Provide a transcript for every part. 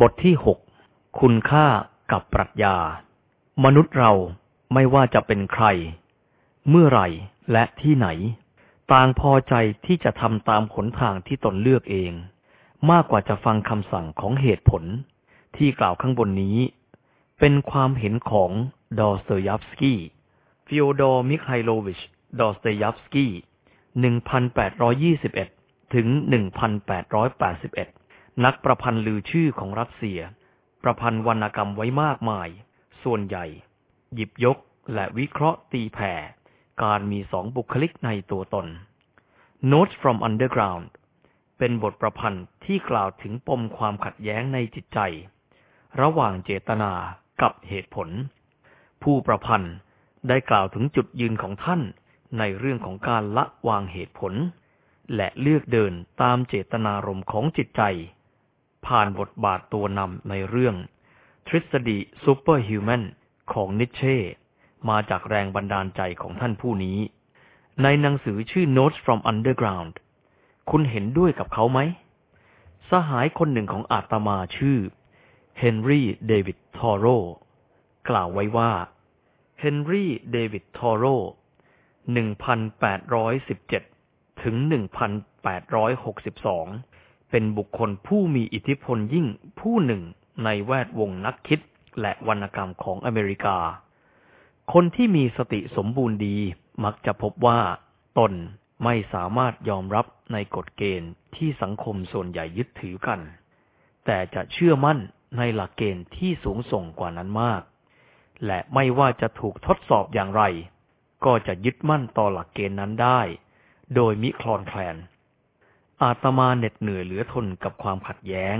บทที่หกคุณค่ากับปรัชญา มนุษย์เราไม่ว่าจะเป็นใคร เมื่อไหร่และที่ไหน ต่างพอใจที่จะทำตามหนทางที่ตนเลือกเอง มากกว่าจะฟังคำสั่งของเหตุผล ที่กล่าวข้างบนนี้ เป็นความเห็นของดอสเตยัฟสกี้ฟิโอดอร์มิคไฮโลวิช ดอสเตยัฟสกี้ 1821 ถึง 1881 นักประพันธ์ลือชื่อของรัสเซีย ประพันธ์วรรณกรรมไว้มากมาย ส่วนใหญ่ หยิบยกและวิเคราะห์ตีแผ่ การมีสองบุคลิกในตัวตน Notes from Underground เป็นบทประพันธ์ที่กล่าวถึงปมความขัดแย้งในจิตใจ ระหว่างเจตนากับเหตุผล ผู้ประพันธ์ได้กล่าวถึงจุดยืนของท่านในเรื่องของการละวางเหตุผล และเลือกเดินตามเจตนารมณ์ของจิตใจ ผ่านบทบาทตัวนำในเรื่อง ทฤษฎี superhuman ของนิทเช่ มาจากแรงบันดาลใจของท่านผู้นี้ ในหนังสือชื่อ Notes from Underground คุณเห็นด้วยกับเขาไหม สหายคนหนึ่งของอาตมาชื่อเฮนรี่เดวิดทอโรกล่าวไว้ว่าเฮนรี่เดวิดทอโร1817 ถึง 1862 เป็นบุคคลผู้มีอิทธิพลยิ่งผู้หนึ่งในแวดวงนักคิดและวรรณกรรมของอเมริกา คนที่มีสติสมบูรณ์ดีมักจะพบว่าตนไม่สามารถยอมรับในกฎเกณฑ์ที่สังคมส่วนใหญ่ยึดถือกัน แต่จะเชื่อมั่นในหลักเกณฑ์ที่สูงส่งกว่านั้นมาก และไม่ว่าจะถูกทดสอบอย่างไร ก็จะยึดมั่นต่อหลักเกณฑ์นั้นได้ โดยมิคลอนแคลน อาตมาเหน็ดเหนื่อยเหลือทนกับความขัดแย้ง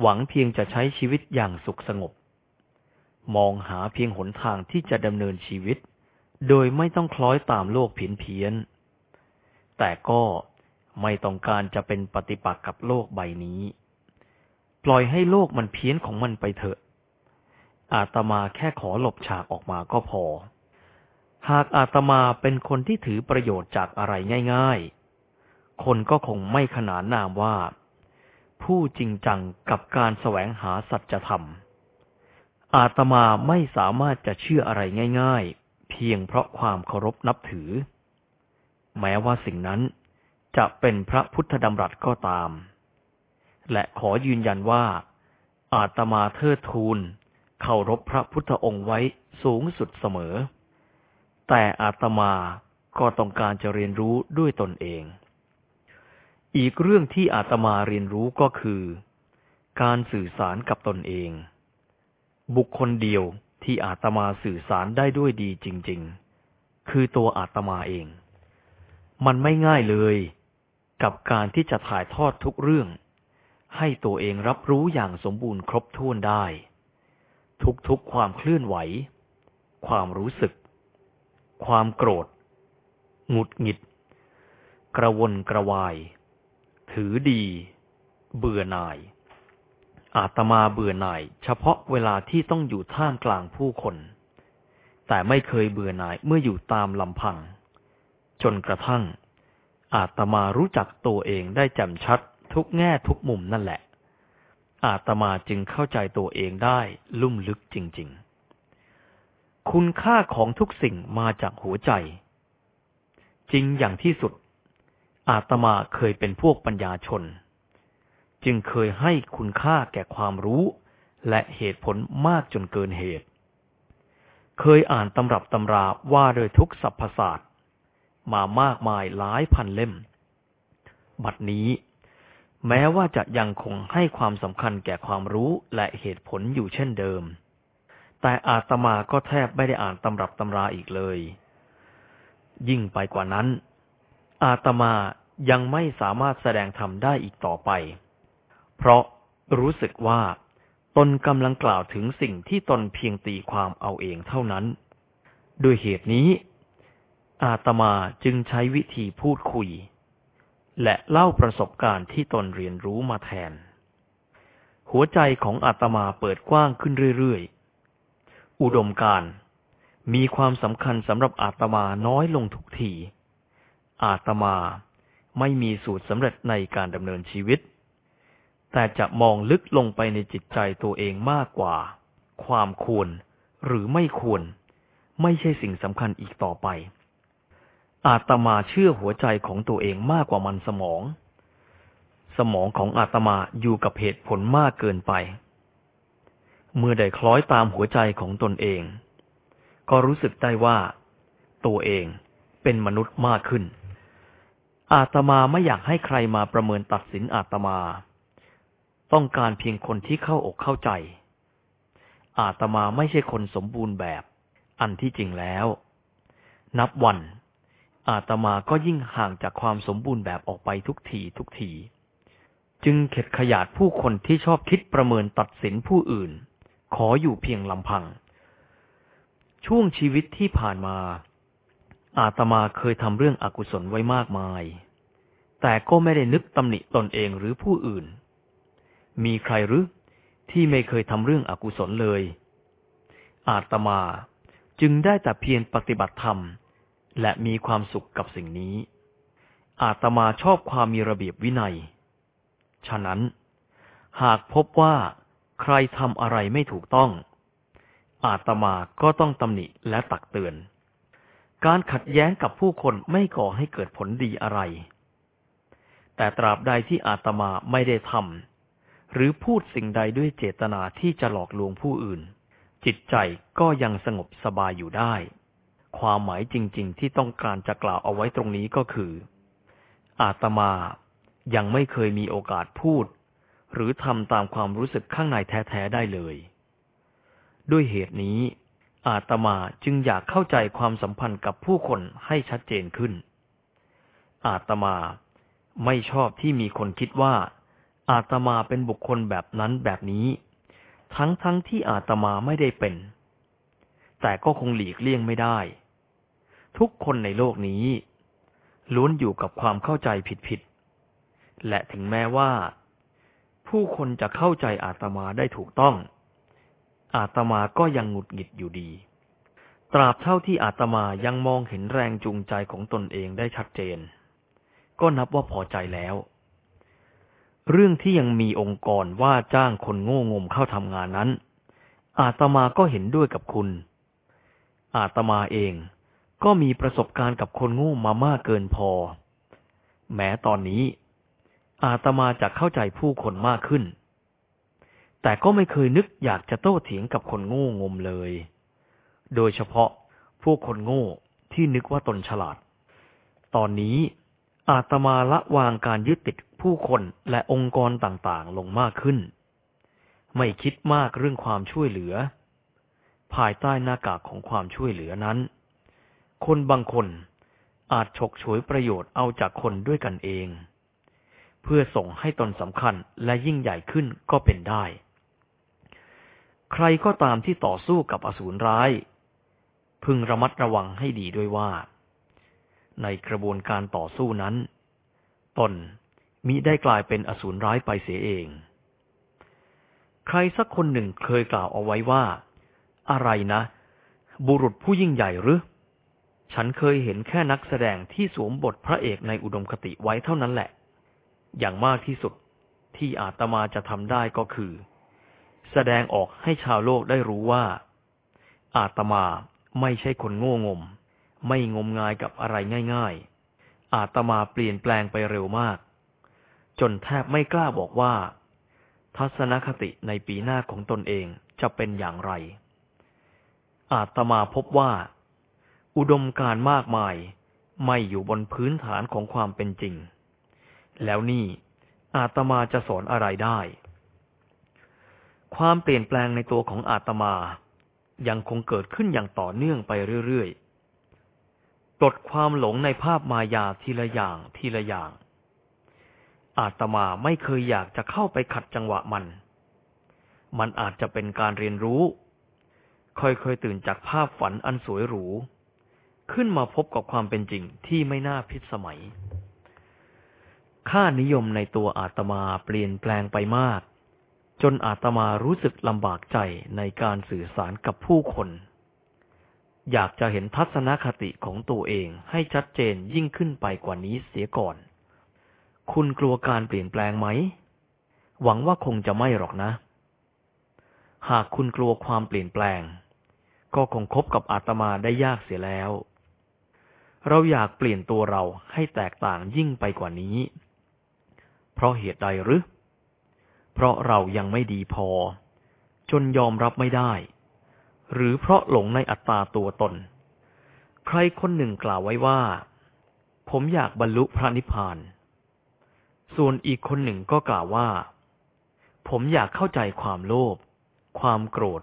หวังเพียงจะใช้ชีวิตอย่างสุขสงบ มองหาเพียงหนทางที่จะดำเนินชีวิต โดยไม่ต้องคล้อยตามโลกเพียนเพียน แต่ก็ไม่ต้องการจะเป็นปฏิปักษ์กับโลกใบนี้ ปล่อยให้โลกมันเพี้ยนของมันไปเถอะ อาตมาแค่ขอหลบฉากออกมาก็พอ หากอาตมาเป็นคนที่ถือประโยชน์จากอะไรง่าย ๆ คนก็คงไม่ขนานนามว่า ผู้จริงจังกับการแสวงหาสัจธรรม อาตมาไม่สามารถจะเชื่ออะไรง่าย ๆ เพียงเพราะความเคารพนับถือ แม้ว่าสิ่งนั้นจะเป็นพระพุทธดำรัสก็ตาม และขอยืนยันว่า อาตมาเทิดทูนเคารพพระพุทธองค์ไว้สูงสุดเสมอ แต่อาตมาก็ต้องการจะเรียนรู้ด้วยตนเอง อีกเรื่องที่อาตมาเรียนรู้ก็คือ การสื่อสารกับตนเอง บุคคลเดียวที่อาตมาสื่อสารได้ด้วยดีจริง ๆ คือตัวอาตมาเอง มันไม่ง่ายเลย กับการที่จะถ่ายทอดทุกเรื่อง ให้ตัวเองรับรู้อย่างสมบูรณ์ครบถ้วนได้ ทุกๆความเคลื่อนไหว ความรู้สึก ความโกรธ หงุดหงิด กระวนกระวาย ถือดี เบื่อหน่าย อาตมาเบื่อหน่าย เฉพาะเวลาที่ต้องอยู่ท่ามกลางผู้คน แต่ไม่เคยเบื่อหน่ายเมื่ออยู่ตามลำพัง จนกระทั่ง อาตมารู้จักตัวเองได้แจ่มชัดทุกแง่ทุกมุมนั่นแหละ อาตมาจึงเข้าใจตัวเองได้ลุ่มลึกจริง ๆ คุณค่าของทุกสิ่งมาจากหัวใจ จริงอย่างที่สุด อาตมาเคยเป็นพวกปัญญาชน จึงเคยให้คุณค่าแก่ความรู้ และเหตุผลมากจนเกินเหตุ เคยอ่านตำรับตำราว่าโดยทุกสรรพศาสตร์ มามากมายหลายพันเล่ม บัดนี้ แม้ว่าจะยังคงให้ความสำคัญแก่ความรู้และเหตุผลอยู่เช่นเดิม แต่อาตมาก็แทบไม่ได้อ่านตำรับตำราอีกเลย ยิ่งไปกว่านั้นอาตมา ยังไม่สามารถแสดงธรรมได้อีกต่อไป เพราะรู้สึกว่า ตนกำลังกล่าวถึงสิ่งที่ตนเพียงตีความเอาเองเท่านั้นด้วยเหตุนี้ อาตมาจึงใช้วิธีพูดคุย และเล่าประสบการณ์ที่ตนเรียนรู้มาแทน หัวใจของอาตมาเปิดกว้างขึ้นเรื่อยๆ อุดมการมีความสำคัญสำหรับอาตมาน้อยลงทุกที อาตมา ไม่มีสูตรสำเร็จในการดำเนินชีวิต แต่จะมองลึกลงไปในจิตใจตัวเองมากกว่า ความควรหรือไม่ควร ไม่ใช่สิ่งสำคัญอีกต่อไป อาตมาเชื่อหัวใจของตัวเองมากกว่ามันสมอง สมองของอาตมาอยู่กับเหตุผลมากเกินไป เมื่อได้คล้อยตามหัวใจของตนเอง ก็รู้สึกได้ว่า ตัวเองเป็นมนุษย์มากขึ้น อาตมาไม่อยากให้ใครมาประเมินตัดสินอาตมา ต้องการเพียงคนที่เข้าอกเข้าใจ อาตมาไม่ใช่คนสมบูรณ์แบบ อันที่จริงแล้ว นับวัน อาตมาก็ยิ่งห่างจากความสมบูรณ์แบบออกไปทุกทีทุกทีจึงเข็ดขยาดผู้คนที่ชอบคิดประเมินตัดสินผู้อื่น ขออยู่เพียงลำพัง ช่วงชีวิตที่ผ่านมา อาตมาเคยทำเรื่องอกุศลไว้มากมาย แต่ก็ไม่ได้นึกตำหนิตนเองหรือผู้อื่น มีใครหรือที่ไม่เคยทำเรื่องอกุศลเลย อาตมาจึงได้แต่เพียงปฏิบัติธรรม และมีความสุขกับสิ่งนี้ อาตมาชอบความมีระเบียบวินัย ฉะนั้น หากพบว่าใครทำอะไรไม่ถูกต้อง อาตมาก็ต้องตำหนิและตักเตือน การขัดแย้งกับผู้คนไม่ก่อให้เกิดผลดีอะไร แต่ตราบใดที่อาตมาไม่ได้ทำหรือพูดสิ่งใดด้วยเจตนาที่จะหลอกลวงผู้อื่น จิตใจก็ยังสงบสบายอยู่ได้ ความหมายจริง ๆ ที่ต้องการจะกล่าวเอาไว้ตรงนี้ก็คือ อาตมายังไม่เคยมีโอกาสพูด หรือทำตามความรู้สึกข้างในแท้ ๆ ได้เลย ด้วยเหตุนี้ อาตมาจึงอยากเข้าใจความสัมพันธ์กับผู้คนให้ชัดเจนขึ้น อาตมาไม่ชอบที่มีคนคิดว่า อาตมาเป็นบุคคลแบบนั้นแบบนี้ ทั้งๆทที่อาตมาไม่ได้เป็น แต่ก็คงหลีกเลี่ยงไม่ได้ ทุกคนในโลกนี้ ล้วนอยู่กับความเข้าใจผิดๆและถึงแม้ว่า ผู้คนจะเข้าใจอาตมาได้ถูกต้อง อาตมาก็ยังหงุดหงิดอยู่ดี ตราบเท่าที่อาตมายังมองเห็นแรงจูงใจของตนเองได้ชัดเจน ก็นับว่าพอใจแล้ว เรื่องที่ยังมีองค์กรว่าจ้างคนโง่งมเข้าทำงานนั้น อาตมาก็เห็นด้วยกับคุณ อาตมาเองก็มีประสบการณ์กับคนโง่มามากเกินพอ แม้ตอนนี้ อาตมาจะเข้าใจผู้คนมากขึ้น แต่ก็ไม่เคยนึกอยากจะโต้เถียงกับคนโง่งมเลย โดยเฉพาะพวกคนโง่ที่นึกว่าตนฉลาด ตอนนี้อาตมาละวางการยึดติดผู้คนและองค์กรต่างๆ ลงมากขึ้น ไม่คิดมากเรื่องความช่วยเหลือ ภายใต้หน้ากากของความช่วยเหลือนั้น คนบางคนอาจฉกฉวยประโยชน์เอาจากคนด้วยกันเอง เพื่อส่งให้ตนสำคัญและยิ่งใหญ่ขึ้นก็เป็นได้ ใครก็ตามที่ต่อสู้กับอสูรร้าย พึงระมัดระวังให้ดีด้วยว่า ในกระบวนการต่อสู้นั้น ตนมิได้กลายเป็นอสูรร้ายไปเสียเอง ใครสักคนหนึ่งเคยกล่าวเอาไว้ว่า อะไรนะ บุรุษผู้ยิ่งใหญ่หรือ ฉันเคยเห็นแค่นักแสดงที่สวมบทพระเอกในอุดมคติไว้เท่านั้นแหละ อย่างมากที่สุดที่อาตมาจะทำได้ก็คือ แสดงออกให้ชาวโลกได้รู้ว่า อาตมาไม่ใช่คนโง่งม ไม่งมงายกับอะไรง่าย ๆ อาตมาเปลี่ยนแปลงไปเร็วมาก จนแทบไม่กล้าบอกว่า ทัศนคติในปีหน้าของตนเองจะเป็นอย่างไร อาตมาพบว่า อุดมการมากมายไม่อยู่บนพื้นฐานของความเป็นจริง แล้วนี่อาตมาจะสอนอะไรได้ ความเปลี่ยนแปลงในตัวของอาตมา ยังคงเกิดขึ้นอย่างต่อเนื่องไปเรื่อยๆปลดความหลงในภาพมายาทีละอย่างทีละอย่าง อาตมาไม่เคยอยากจะเข้าไปขัดจังหวะมัน มันอาจจะเป็นการเรียนรู้ ค่อยๆตื่นจากภาพฝันอันสวยหรู ขึ้นมาพบกับความเป็นจริงที่ไม่น่าพิสมัย ค่านิยมในตัวอาตมาเปลี่ยนแปลงไปมาก จนอาตมารู้สึกลำบากใจในการสื่อสารกับผู้คน อยากจะเห็นทัศนคติของตัวเองให้ชัดเจนยิ่งขึ้นไปกว่านี้เสียก่อน คุณกลัวการเปลี่ยนแปลงไหม หวังว่าคงจะไม่หรอกนะ หากคุณกลัวความเปลี่ยนแปลง ก็คงคบกับอาตมาได้ยากเสียแล้ว เราอยากเปลี่ยนตัวเราให้แตกต่างยิ่งไปกว่านี้ เพราะเหตุใดหรือ เพราะเรายังไม่ดีพอ จนยอมรับไม่ได้ หรือเพราะหลงในอัตตาตัวตน ใครคนหนึ่งกล่าวไว้ว่า ผมอยากบรรลุพระนิพพาน ส่วนอีกคนหนึ่งก็กล่าวว่า ผมอยากเข้าใจความโลภ ความโกรธ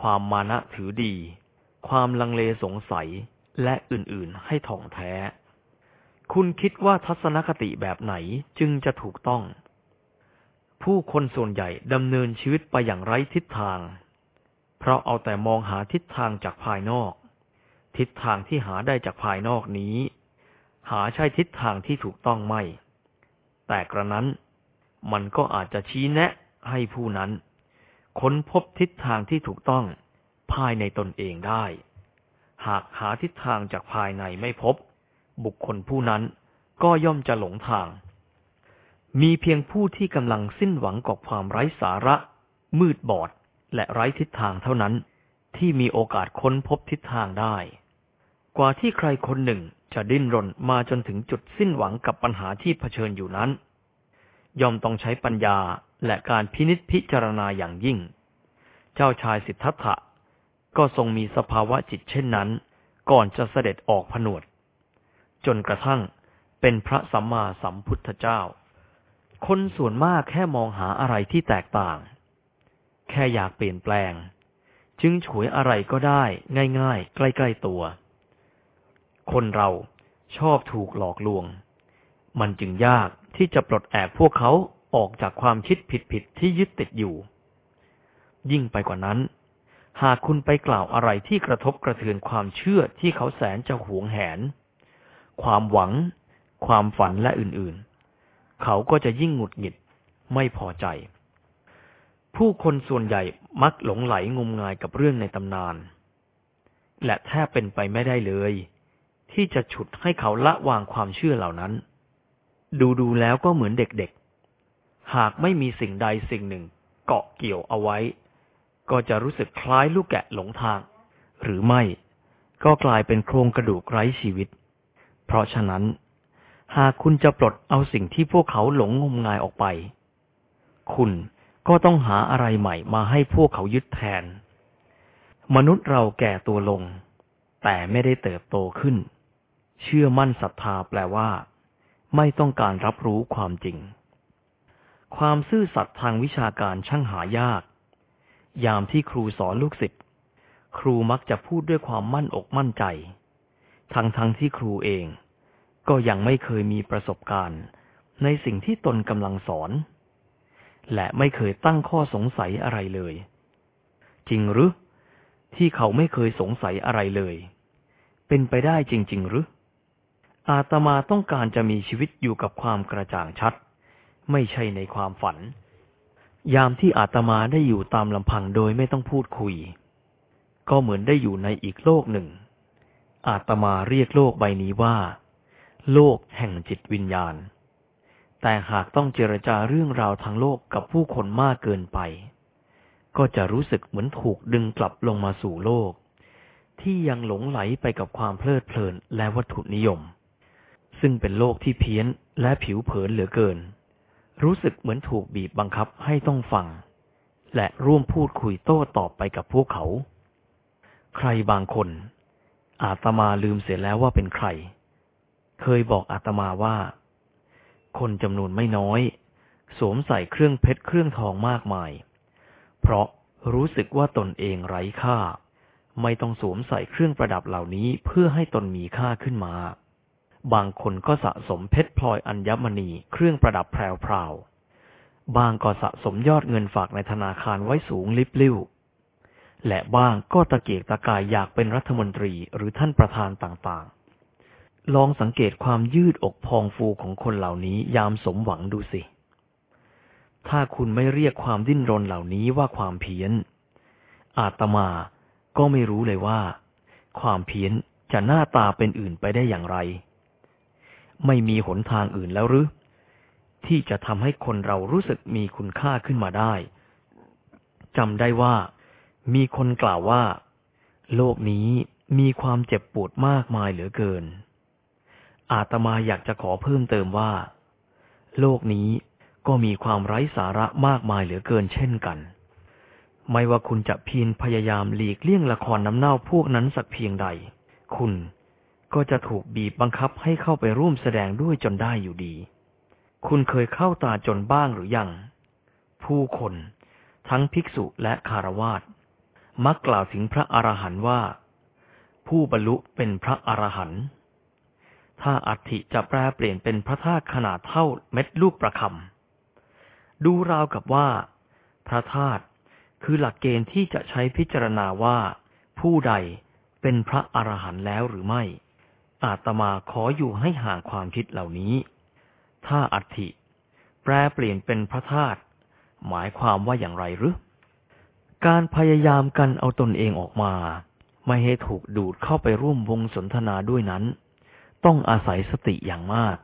ความมานะถือดี ความลังเลสงสัย และอื่นๆให้ท่องแท้ คุณคิดว่าทัศนคติแบบไหนจึงจะถูกต้อง ผู้คนส่วนใหญ่ดำเนินชีวิตไปอย่างไร้ทิศทาง เพราะเอาแต่มองหาทิศทางจากภายนอก ทิศทางที่หาได้จากภายนอกนี้ หาใช่ทิศทางที่ถูกต้องไม่ แต่กระนั้นมันก็อาจจะชี้แนะให้ผู้นั้น ค้นพบทิศทางที่ถูกต้องภายในตนเองได้ หากหาทิศทางจากภายในไม่พบ บุคคลผู้นั้นก็ย่อมจะหลงทาง มีเพียงผู้ที่กำลังสิ้นหวังกับความไร้สาระ มืดบอด และไร้ทิศทางเท่านั้น ที่มีโอกาสค้นพบทิศทางได้ กว่าที่ใครคนหนึ่งจะดิ้นรนมาจนถึงจุดสิ้นหวังกับปัญหาที่เผชิญอยู่นั้น ย่อมต้องใช้ปัญญาและการพินิจพิจารณาอย่างยิ่ง เจ้าชายสิทธัตถะก็ทรงมีสภาวะจิตเช่นนั้น ก่อนจะเสด็จออกผนวด จนกระทั่งเป็นพระสัมมาสัมพุทธเจ้า คนส่วนมากแค่มองหาอะไรที่แตกต่าง แค่อยากเปลี่ยนแปลง จึงฉวยอะไรก็ได้ ง่ายๆ ใกล้ๆตัว คนเราชอบถูกหลอกลวง มันจึงยากที่จะปลดแอกพวกเขาออกจากความคิดผิดๆที่ยึดติดอยู่ ยิ่งไปกว่านั้น หากคุณไปกล่าวอะไรที่กระทบกระเทือนความเชื่อที่เขาแสนจะหวงแหน ความหวัง ความฝันและอื่นๆ เขาก็จะยิ่งหงุดหงิด ไม่พอใจ ผู้คนส่วนใหญ่มักหลงไหลงมงายกับเรื่องในตำนาน และแทบเป็นไปไม่ได้เลย ที่จะฉุดให้เขาละวางความเชื่อเหล่านั้น ดูดูแล้วก็เหมือนเด็กๆ หากไม่มีสิ่งใดสิ่งหนึ่งเกาะเกี่ยวเอาไว้ ก็จะรู้สึกคล้ายลูกแกะหลงทาง หรือไม่ก็กลายเป็นโครงกระดูกไร้ชีวิต เพราะฉะนั้น หากคุณจะปลดเอาสิ่งที่พวกเขาหลงงมงายออกไป คุณก็ต้องหาอะไรใหม่มาให้พวกเขายึดแทน มนุษย์เราแก่ตัวลง แต่ไม่ได้เติบโตขึ้น เชื่อมั่นศรัทธาแปลว่า ไม่ต้องการรับรู้ความจริง ความซื่อสัตย์ทางวิชาการช่างหายาก ยามที่ครูสอนลูกศิษย์ครูมักจะพูดด้วยความมั่นอกมั่นใจ ทั้งทั้งที่ครูเอง ก็ยังไม่เคยมีประสบการณ์ ในสิ่งที่ตนกำลังสอน และไม่เคยตั้งข้อสงสัยอะไรเลย จริงหรือที่เขาไม่เคยสงสัยอะไรเลย เป็นไปได้จริง ๆ หรือ อาตมาต้องการจะมีชีวิตอยู่กับความกระจ่างชัด ไม่ใช่ในความฝัน ยามที่อาตมาได้อยู่ตามลำพังโดยไม่ต้องพูดคุย ก็เหมือนได้อยู่ในอีกโลกหนึ่ง อาตมาเรียกโลกใบนี้ว่า โลกแห่งจิตวิญญาณ แต่หากต้องเจรจาเรื่องราวทางโลกกับผู้คนมากเกินไป ก็จะรู้สึกเหมือนถูกดึงกลับลงมาสู่โลก ที่ยังหลงไหลไปกับความเพลิดเพลินและวัตถุนิยม ซึ่งเป็นโลกที่เพี้ยนและผิวเผินเหลือเกิน รู้สึกเหมือนถูกบีบบังคับให้ต้องฟัง และร่วมพูดคุยโต้ตอบไปกับพวกเขา ใครบางคน อาตมาลืมเสียแล้วว่าเป็นใคร เคยบอกอาตมาว่า คนจำนวนไม่น้อย สวมใส่เครื่องเพชรเครื่องทองมากมาย เพราะรู้สึกว่าตนเองไร้ค่า ไม่ต้องสวมใส่เครื่องประดับเหล่านี้เพื่อให้ตนมีค่าขึ้นมา บางคนก็สะสมเพชรพลอยอัญมณีเครื่องประดับแพรวๆบางก็สะสมยอดเงินฝากในธนาคารไว้สูงลิบลิ่วและบ้างก็ตะเกียกตะกายอยากเป็นรัฐมนตรีหรือท่านประธานต่าง ลองสังเกตความยืดอกพองฟูของคนเหล่านี้ยามสมหวังดูสิ ถ้าคุณไม่เรียกความดิ้นรนเหล่านี้ว่าความเพี้ยน อาตมาก็ไม่รู้เลยว่า ความเพี้ยนจะหน้าตาเป็นอื่นไปได้อย่างไร ไม่มีหนทางอื่นแล้วหรือ ที่จะทำให้คนเรารู้สึกมีคุณค่าขึ้นมาได้จำได้ว่า มีคนกล่าวว่า โลกนี้มีความเจ็บปวดมากมายเหลือเกิน อาตมาอยากจะขอเพิ่มเติมว่า โลกนี้ก็มีความไร้สาระมากมายเหลือเกินเช่นกัน ไม่ว่าคุณจะเพียรพยายามหลีกเลี่ยงละครน้ำเน่าพวกนั้นสักเพียงใด คุณก็จะถูกบีบบังคับให้เข้าไปร่วมแสดงด้วยจนได้อยู่ดี คุณเคยเข้าตาจนบ้างหรือยัง ผู้คนทั้งภิกษุและคารวาสมักกล่าวถึงพระอรหันต์ว่า ผู้บรรลุเป็นพระอรหันต์ ถ้าอัฐิจะแปลเปลี่ยนเป็นพระธาตุขนาดเท่าเม็ดลูกประคำดูราวกับว่า พระธาตุคือหลักเกณฑ์ที่จะใช้พิจารณาว่า ผู้ใดเป็นพระอรหันต์แล้วหรือไม่ อาตมาขออยู่ให้ห่างความคิดเหล่านี้ ถ้าอัฐิแปลเปลี่ยนเป็นพระธาตุหมายความว่าอย่างไรหรือ การพยายามกันเอาตนเองออกมา ไม่ให้ถูกดูดเข้าไปร่วมวงสนทนาด้วยนั้น ต้องอาศัยสติอย่างมาก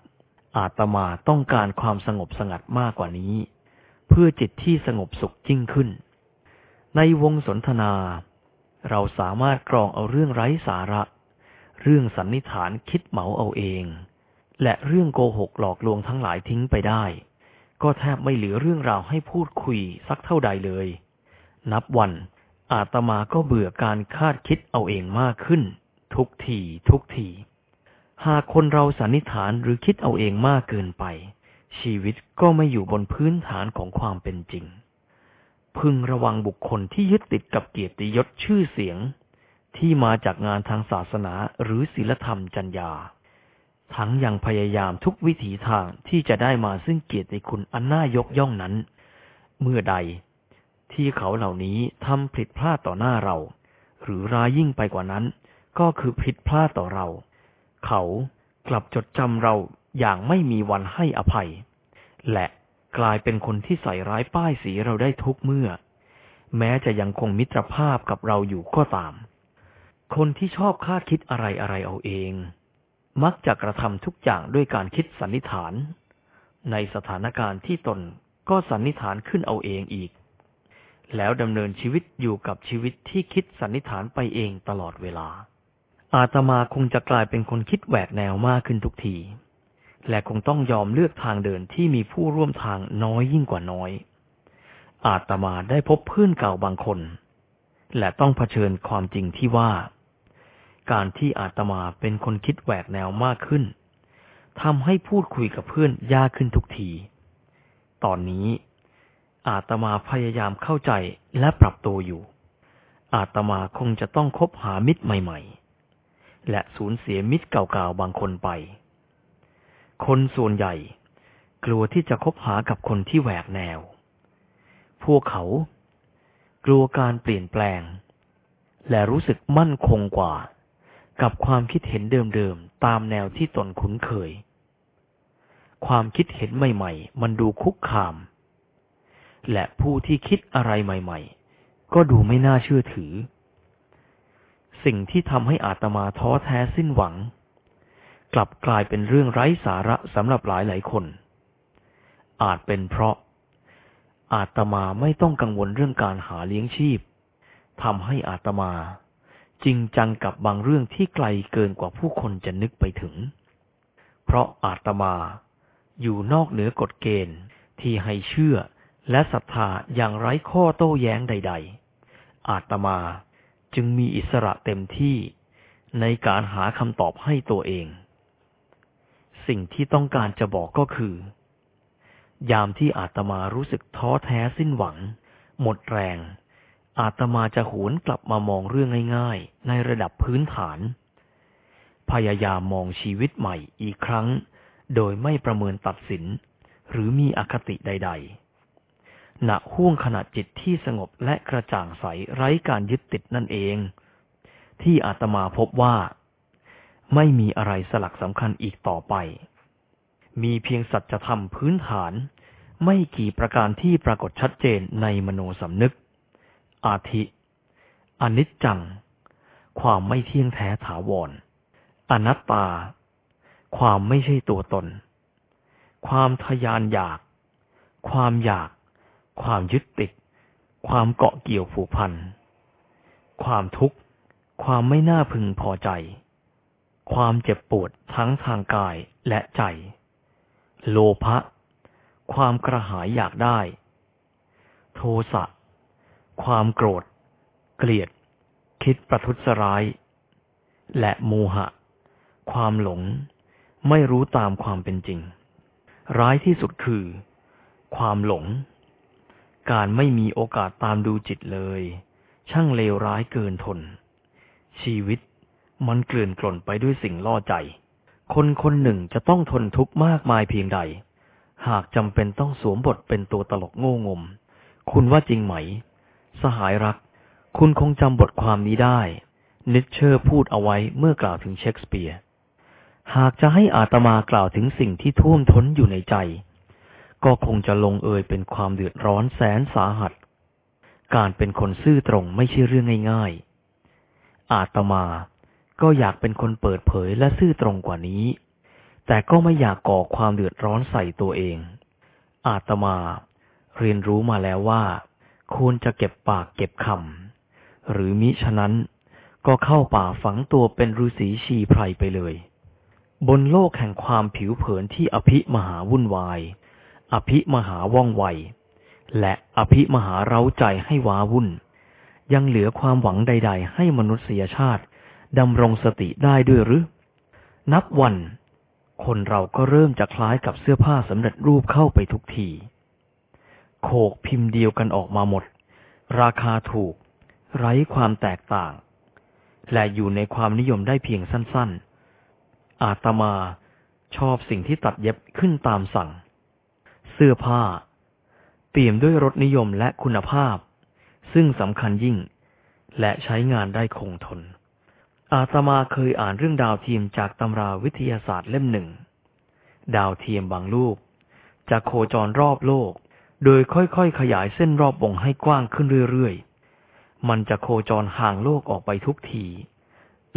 อาตมาต้องการความสงบสงัดมากกว่านี้ เพื่อจิตที่สงบสุขยิ่งขึ้น ในวงสนทนา เราสามารถกรองเอาเรื่องไร้สาระ เรื่องสันนิษฐานคิดเหมาเอาเอง และเรื่องโกหกหลอกลวงทั้งหลายทิ้งไปได้ ก็แทบไม่เหลือเรื่องราวให้พูดคุยสักเท่าใดเลย นับวันอาตมาก็เบื่อการคาดคิดเอาเองมากขึ้น ทุกทีทุกที หากคนเราสันนิษฐานหรือคิดเอาเองมากเกินไป ชีวิตก็ไม่อยู่บนพื้นฐานของความเป็นจริง พึงระวังบุคคลที่ยึดติดกับเกียรติยศชื่อเสียง ที่มาจากงานทางศาสนาหรือศีลธรรมจัญญา ทั้งยังพยายามทุกวิถีทางที่จะได้มาซึ่งเกียรติคุณอันน่ายกย่องนั้น เมื่อใดที่เขาเหล่านี้ทำผิดพลาดต่อหน้าเรา หรือร้ายยิ่งไปกว่านั้น ก็คือผิดพลาดต่อเรา เขากลับจดจำเราอย่างไม่มีวันให้อภัย และกลายเป็นคนที่ใส่ร้ายป้ายสีเราได้ทุกเมื่อ แม้จะยังคงมิตรภาพกับเราอยู่ก็ตาม คนที่ชอบคาดคิดอะไรอะไรเอาเอง มักจะกระทำทุกอย่างด้วยการคิดสันนิษฐาน ในสถานการณ์ที่ตนก็สันนิษฐานขึ้นเอาเองอีก แล้วดำเนินชีวิตอยู่กับชีวิตที่คิดสันนิษฐานไปเองตลอดเวลา อาตมาคงจะกลายเป็นคนคิดแหวกแนวมากขึ้นทุกที และคงต้องยอมเลือกทางเดินที่มีผู้ร่วมทางน้อยยิ่งกว่าน้อย อาตมาได้พบเพื่อนเก่าบางคน และต้องเผชิญความจริงที่ว่า การที่อาตมาเป็นคนคิดแหวกแนวมากขึ้นทำให้พูดคุยกับเพื่อนยากขึ้นทุกที ตอนนี้ อาตมาพยายามเข้าใจและปรับตัวอยู่ อาตมาคงจะต้องคบหามิตรใหม่ ๆ และสูญเสียมิตรเก่าๆบางคนไป คนส่วนใหญ่ กลัวที่จะคบหากับคนที่แหวกแนว พวกเขา กลัวการเปลี่ยนแปลง และรู้สึกมั่นคงกว่า กับความคิดเห็นเดิมๆ ตามแนวที่ตนคุ้นเคย ความคิดเห็นใหม่ๆ มันดูคุกคาม และผู้ที่คิดอะไรใหม่ ๆ ก็ดูไม่น่าเชื่อถือ สิ่งที่ทำให้อาตมาท้อแท้สิ้นหวัง กลับกลายเป็นเรื่องไร้สาระสำหรับหลายหลายคน อาจเป็นเพราะ อาตมาไม่ต้องกังวลเรื่องการหาเลี้ยงชีพทำให้อาตมาจริงจังกับบางเรื่องที่ไกลเกินกว่าผู้คนจะนึกไปถึง เพราะอาตมาอยู่นอกเหนือกฎเกณฑ์ที่ให้เชื่อและศรัทธาอย่างไร้ข้อโต้แย้งใด ๆ อาตมา จึงมีอิสระเต็มที่ในการหาคำตอบให้ตัวเอง สิ่งที่ต้องการจะบอกก็คือ ยามที่อาตมารู้สึกท้อแท้สิ้นหวัง หมดแรง อาตมาจะหวนกลับมามองเรื่องง่ายๆ ในระดับพื้นฐาน พยายามมองชีวิตใหม่อีกครั้ง โดยไม่ประเมินตัดสิน หรือมีอคติใด ๆ ณห่วงขณะจิตที่สงบและกระจ่างใสไร้การยึดติดนั่นเอง ที่อาตมาพบว่า ไม่มีอะไรสลักสำคัญอีกต่อไป มีเพียงสัจธรรมพื้นฐาน ไม่กี่ประการที่ปรากฏชัดเจนในมโนสำนึก อาทิ อนิจจัง ความไม่เที่ยงแท้ถาวร อนัตตา ความไม่ใช่ตัวตน ความทยานอยาก ความอยาก ความยึดติด ความเกาะเกี่ยวผูกพัน ความทุกข์ ความไม่น่าพึงพอใจ ความเจ็บปวดทั้งทางกายและใจ โลภะ ความกระหายอยากได้ โทสะ ความโกรธ เกลียด คิดประทุษร้าย และโมหะ ความหลง ไม่รู้ตามความเป็นจริง ร้ายที่สุดคือ ความหลง การไม่มีโอกาสตามดูจิตเลย ช่างเลวร้ายเกินทน ชีวิตมันเกลื่อนกล่นไปด้วยสิ่งล่อใจ คนคนหนึ่งจะต้องทนทุกข์มากมายเพียงใด หากจำเป็นต้องสวมบทเป็นตัวตลกโง่งม คุณว่าจริงไหม สหายรัก คุณคงจำบทความนี้ได้ นิทเชอร์พูดเอาไว้เมื่อกล่าวถึงเชคสเปียร์ หากจะให้อาตมากล่าวถึงสิ่งที่ท่วมท้นอยู่ในใจ ก็คงจะลงเอยเป็นความเดือดร้อนแสนสาหัส การเป็นคนซื่อตรงไม่ใช่เรื่องง่าย ๆ อาตมาก็อยากเป็นคนเปิดเผยและซื่อตรงกว่านี้ แต่ก็ไม่อยากก่อความเดือดร้อนใส่ตัวเอง อาตมาเรียนรู้มาแล้วว่า ควรจะเก็บปากเก็บคำหรือมิฉะนั้นก็เข้าป่าฝังตัวเป็นฤาษีชีไพรไปเลย บนโลกแห่งความผิวเผินที่อภิมหาวุ่นวาย อภิมหาว่องไว และอภิมหาเร้าใจให้ว้าวุ่น ยังเหลือความหวังใด ๆ ให้มนุษยชาติดำรงสติได้ด้วยหรือ นับวัน คนเราก็เริ่มจะคล้ายกับเสื้อผ้าสำเร็จรูปเข้าไปทุกที โขกพิมพ์เดียวกันออกมาหมด ราคาถูก ไร้ความแตกต่าง และอยู่ในความนิยมได้เพียงสั้น ๆ อาตมาชอบสิ่งที่ตัดเย็บขึ้นตามสั่ง สื้อผ้า เปี่ยมด้วยรสนิยมและคุณภาพ ซึ่งสำคัญยิ่ง และใช้งานได้คงทน อาตมาเคยอ่านเรื่องดาวเทียมจากตำราวิทยาศาสตร์เล่มหนึ่ง ดาวเทียมบางลูกจะโคจรรอบโลก โดยค่อยๆ ขยายเส้นรอบวงให้กว้างขึ้นเรื่อยๆ มันจะโคจรห่างโลกออกไปทุกที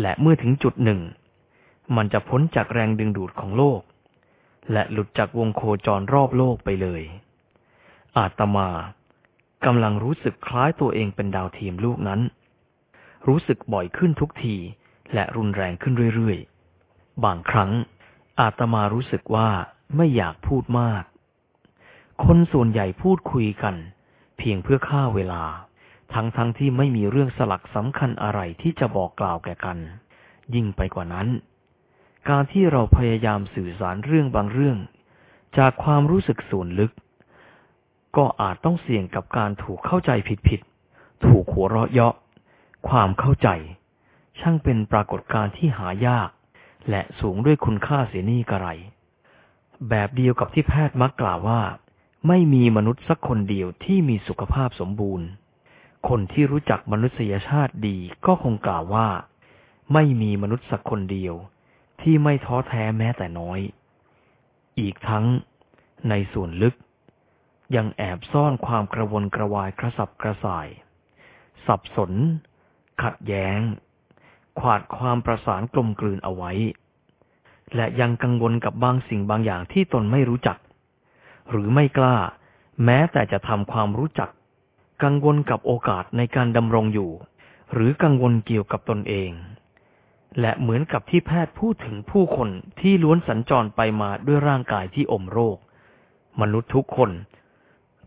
และเมื่อถึงจุดหนึ่ง มันจะพ้นจากแรงดึงดูดของโลก และหลุดจากวงโคจรรอบโลกไปเลย อาตมากำลังรู้สึกคล้ายตัวเองเป็นดาวเทียมลูกนั้น รู้สึกบ่อยขึ้นทุกทีและรุนแรงขึ้นเรื่อยๆ บางครั้ง อาตมารู้สึกว่าไม่อยากพูดมาก คนส่วนใหญ่พูดคุยกัน เพียงเพื่อฆ่าเวลา ทั้งๆทที่ไม่มีเรื่องสลักสำคัญอะไรที่จะบอกกล่าวแก่กัน ยิ่งไปกว่านั้น การที่เราพยายามสื่อสารเรื่องบางเรื่อง จากความรู้สึกส่วนลึก ก็อาจต้องเสี่ยงกับการถูกเข้าใจผิดๆ ถูกหัวเราะเยาะ ความเข้าใจ ช่างเป็นปรากฏการณ์ที่หายาก และสูงด้วยคุณค่าเสียนี่กระไร แบบเดียวกับที่แพทย์มักกล่าวว่า ไม่มีมนุษย์สักคนเดียวที่มีสุขภาพสมบูรณ์ คนที่รู้จักมนุษยชาติดีก็คงกล่าวว่า ไม่มีมนุษย์สักคนเดียว ที่ไม่ท้อแท้แม้แต่น้อย อีกทั้งในส่วนลึก ยังแอบซ่อนความกระวนกระวายกระสับกระส่าย สับสน ขัดแย้ง ขวาดความประสานกลมกลืนเอาไว้ และยังกังวลกับบางสิ่งบางอย่างที่ตนไม่รู้จัก หรือไม่กล้า แม้แต่จะทำความรู้จัก กังวลกับโอกาสในการดำรงอยู่ หรือกังวลเกี่ยวกับตนเอง และเหมือนกับที่แพทย์พูดถึงผู้คนที่ล้วนสัญจรไปมาด้วยร่างกายที่อมโรค มนุษย์ทุกคน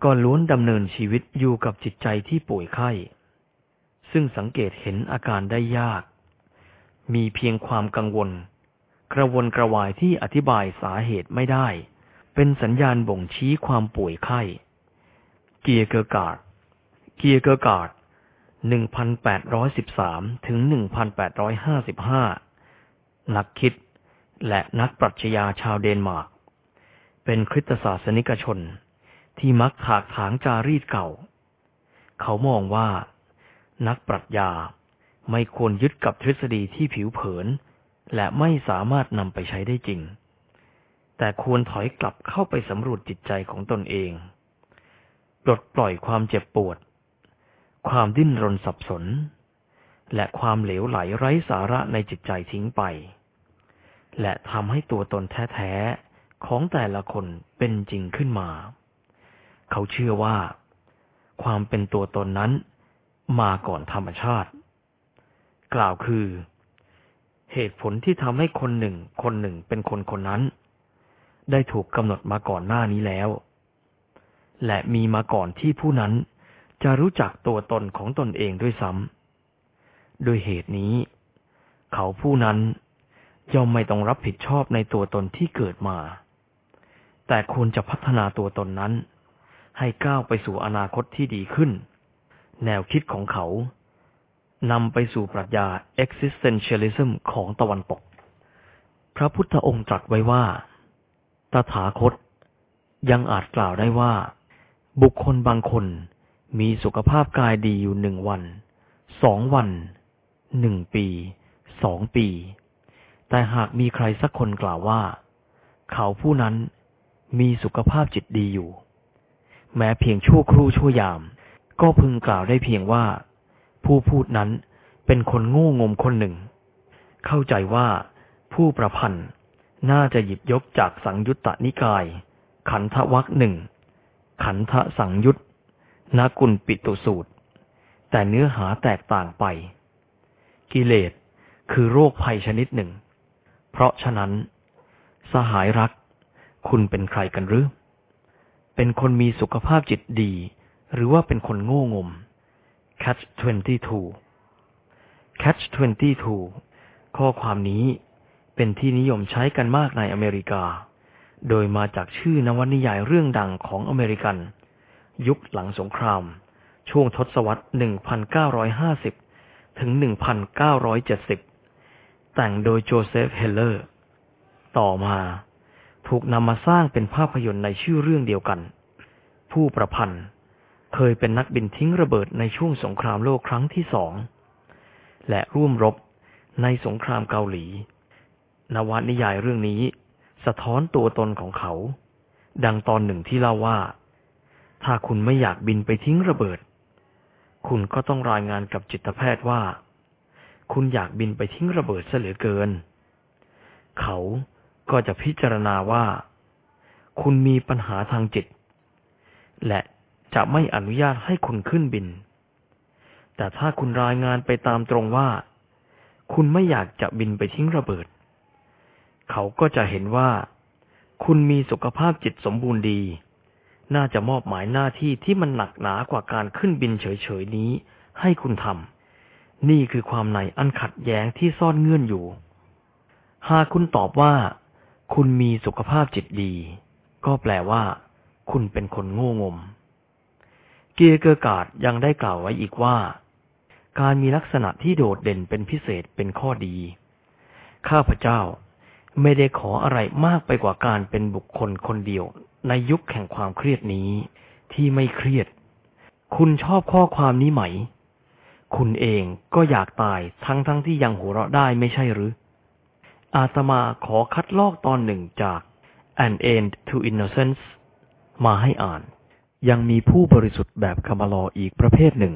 ก็ล้วนดำเนินชีวิตอยู่กับจิตใจที่ป่วยไข้ ซึ่งสังเกตเห็นอาการได้ยาก มีเพียงความกังวล กระวนกระวายที่อธิบายสาเหตุไม่ได้ เป็นสัญญาณบ่งชี้ความป่วยไข้ เกียร์เกอร์การ์ดเกียร์เกอร์การ์ด 1813 ถึง 1855 นักคิดและนักปรัชญาชาวเดนมาร์ก เป็นคริสตศาสนิกชนที่มักถากถางจารีตเก่า เขามองว่า นักปรัชญาไม่ควรยึดกับทฤษฎีที่ผิวเผิน และไม่สามารถนำไปใช้ได้จริง แต่ควรถอยกลับเข้าไปสำรวจจิตใจของตนเอง ปลดปล่อยความเจ็บปวด ความดิ้นรนสับสน และความเหลวไหลไร้สาระในจิตใจทิ้งไป และทำให้ตัวตนแท้ๆ ของแต่ละคนเป็นจริงขึ้นมา เขาเชื่อว่า ความเป็นตัวตนนั้นมาก่อนธรรมชาติ กล่าวคือ เหตุผลที่ทำให้คนหนึ่งคนหนึ่งเป็นคนคนนั้น ได้ถูกกำหนดมาก่อนหน้านี้แล้ว และมีมาก่อนที่ผู้นั้น จะรู้จักตัวตนของตนเองด้วยซ้ำโดยเหตุนี้ เขาผู้นั้นย่อมไม่ต้องรับผิดชอบในตัวตนที่เกิดมา แต่ควรจะพัฒนาตัวตนนั้น ให้ก้าวไปสู่อนาคตที่ดีขึ้น แนวคิดของเขานำไปสู่ปรัชญา existentialism ของตะวันตก พระพุทธองค์ตรัสไว้ว่า ตถาคตยังอาจกล่าวได้ว่า บุคคลบางคน มีสุขภาพกายดีอยู่หนึ่งวัน สองวัน หนึ่งปี สองปี แต่หากมีใครสักคนกล่าวว่า เขาผู้นั้นมีสุขภาพจิตดีอยู่ แม้เพียงชั่วครู่ชั่วยาม ก็พึงกล่าวได้เพียงว่า ผู้พูดนั้นเป็นคนโง่งมคนหนึ่ง เข้าใจว่าผู้ประพันธ์น่าจะหยิบยกจากสังยุตตนิกาย ขันธวักหนึ่งขันธสังยุต นากุลปิตุสูตร แต่เนื้อหาแตกต่างไป กิเลสคือโรคภัยชนิดหนึ่ง เพราะฉะนั้น สหายรัก คุณเป็นใครกันหรือ เป็นคนมีสุขภาพจิตดี หรือว่าเป็นคนโง่งม Catch 22 Catch 22 ข้อความนี้เป็นที่นิยมใช้กันมากในอเมริกา โดยมาจากชื่อนวนิยายเรื่องดังของอเมริกัน ยุคหลังสงคราม ช่วงทศวรรษ 1950 ถึง 1970 แต่งโดยโจเซฟเฮเลอร์ ต่อมาถูกนำมาสร้างเป็นภาพยนตร์ในชื่อเรื่องเดียวกัน ผู้ประพันธ์เคยเป็นนักบินทิ้งระเบิดในช่วงสงครามโลกครั้งที่สอง และร่วมรบในสงครามเกาหลี นวนิยายเรื่องนี้ สะท้อนตัวตนของเขา ดังตอนหนึ่งที่เล่าว่า ถ้าคุณไม่อยากบินไปทิ้งระเบิด คุณก็ต้องรายงานกับจิตแพทย์ว่า คุณอยากบินไปทิ้งระเบิดเสียเหลือเกิน เขาก็จะพิจารณาว่า คุณมีปัญหาทางจิต และจะไม่อนุญาตให้คุณขึ้นบิน แต่ถ้าคุณรายงานไปตามตรงว่า คุณไม่อยากจะบินไปทิ้งระเบิด เขาก็จะเห็นว่า คุณมีสุขภาพจิตสมบูรณ์ดี น่าจะมอบหมายหน้าที่ที่มันหนักหนากว่าการขึ้นบินเฉยๆนี้ ให้คุณทำนี่คือความในอันขัดแย้งที่ซ่อนเงื่อนอยู่ หากคุณตอบว่า คุณมีสุขภาพจิตดี ก็แปลว่า คุณเป็นคนโง่งม เกียร์เกอร์กาดยังได้กล่าวไว้อีกว่า การมีลักษณะที่โดดเด่นเป็นพิเศษเป็นข้อดี ข้าพเจ้า ไม่ได้ขออะไรมากไปกว่าการเป็นบุคคลคนเดียว ในยุคแห่งความเครียดนี้ ที่ไม่เครียด คุณชอบข้อความนี้ไหม คุณเองก็อยากตายทั้งทั้งที่ยังหัวเราะได้ไม่ใช่หรือ อาตมาขอคัดลอกตอนหนึ่งจาก An End to Innocence มาให้อ่าน ยังมีผู้บริสุทธิ์แบบคามาลออีกประเภทหนึ่ง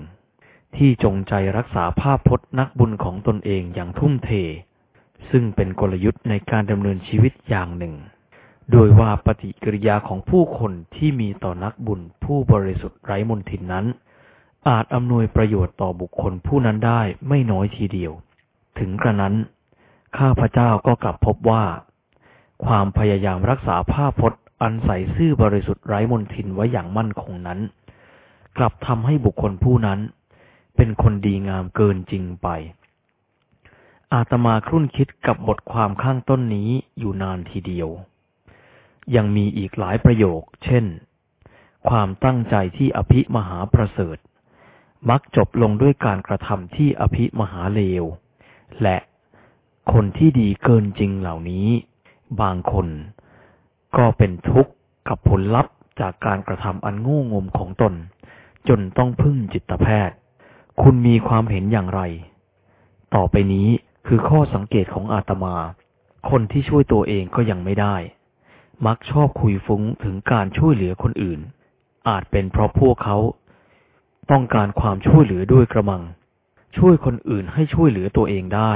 ที่จงใจรักษาภาพพจน์นักบุญของตนเองอย่างทุ่มเท ซึ่งเป็นกลยุทธ์ในการดำเนินชีวิตอย่างหนึ่ง โดยว่าปฏิกิริยาของผู้คนที่มีต่อนักบุญผู้บริสุทธิ์ไร้มนทินนั้น อาจอำนวยประโยชน์ต่อบุคคลผู้นั้นได้ไม่น้อยทีเดียว ถึงกระนั้น ข้าพเจ้าก็กลับพบว่า ความพยายามรักษาภาพพจน์อันใสซื่อบริสุทธิ์ไร้มนทินไว้อย่างมั่นคงนั้น กลับทำให้บุคคลผู้นั้น เป็นคนดีงามเกินจริงไป อาตมาครุ่นคิดกับบทความข้างต้นนี้อยู่นานทีเดียว ยังมีอีกหลายประโยค เช่น ความตั้งใจที่อภิมหาประเสริฐ มักจบลงด้วยการกระทำที่อภิมหาเลว และคนที่ดีเกินจริงเหล่านี้ บางคน ก็เป็นทุกข์กับผลลัพธ์จากการกระทำอันโง่งมของตน จนต้องพึ่งจิตแพทย์ คุณมีความเห็นอย่างไร ต่อไปนี้ คือข้อสังเกตของอาตมา คนที่ช่วยตัวเองก็ยังไม่ได้ มักชอบคุยฟุ้งถึงการช่วยเหลือคนอื่น อาจเป็นเพราะพวกเขา ต้องการความช่วยเหลือด้วยกระมัง ช่วยคนอื่นให้ช่วยเหลือตัวเองได้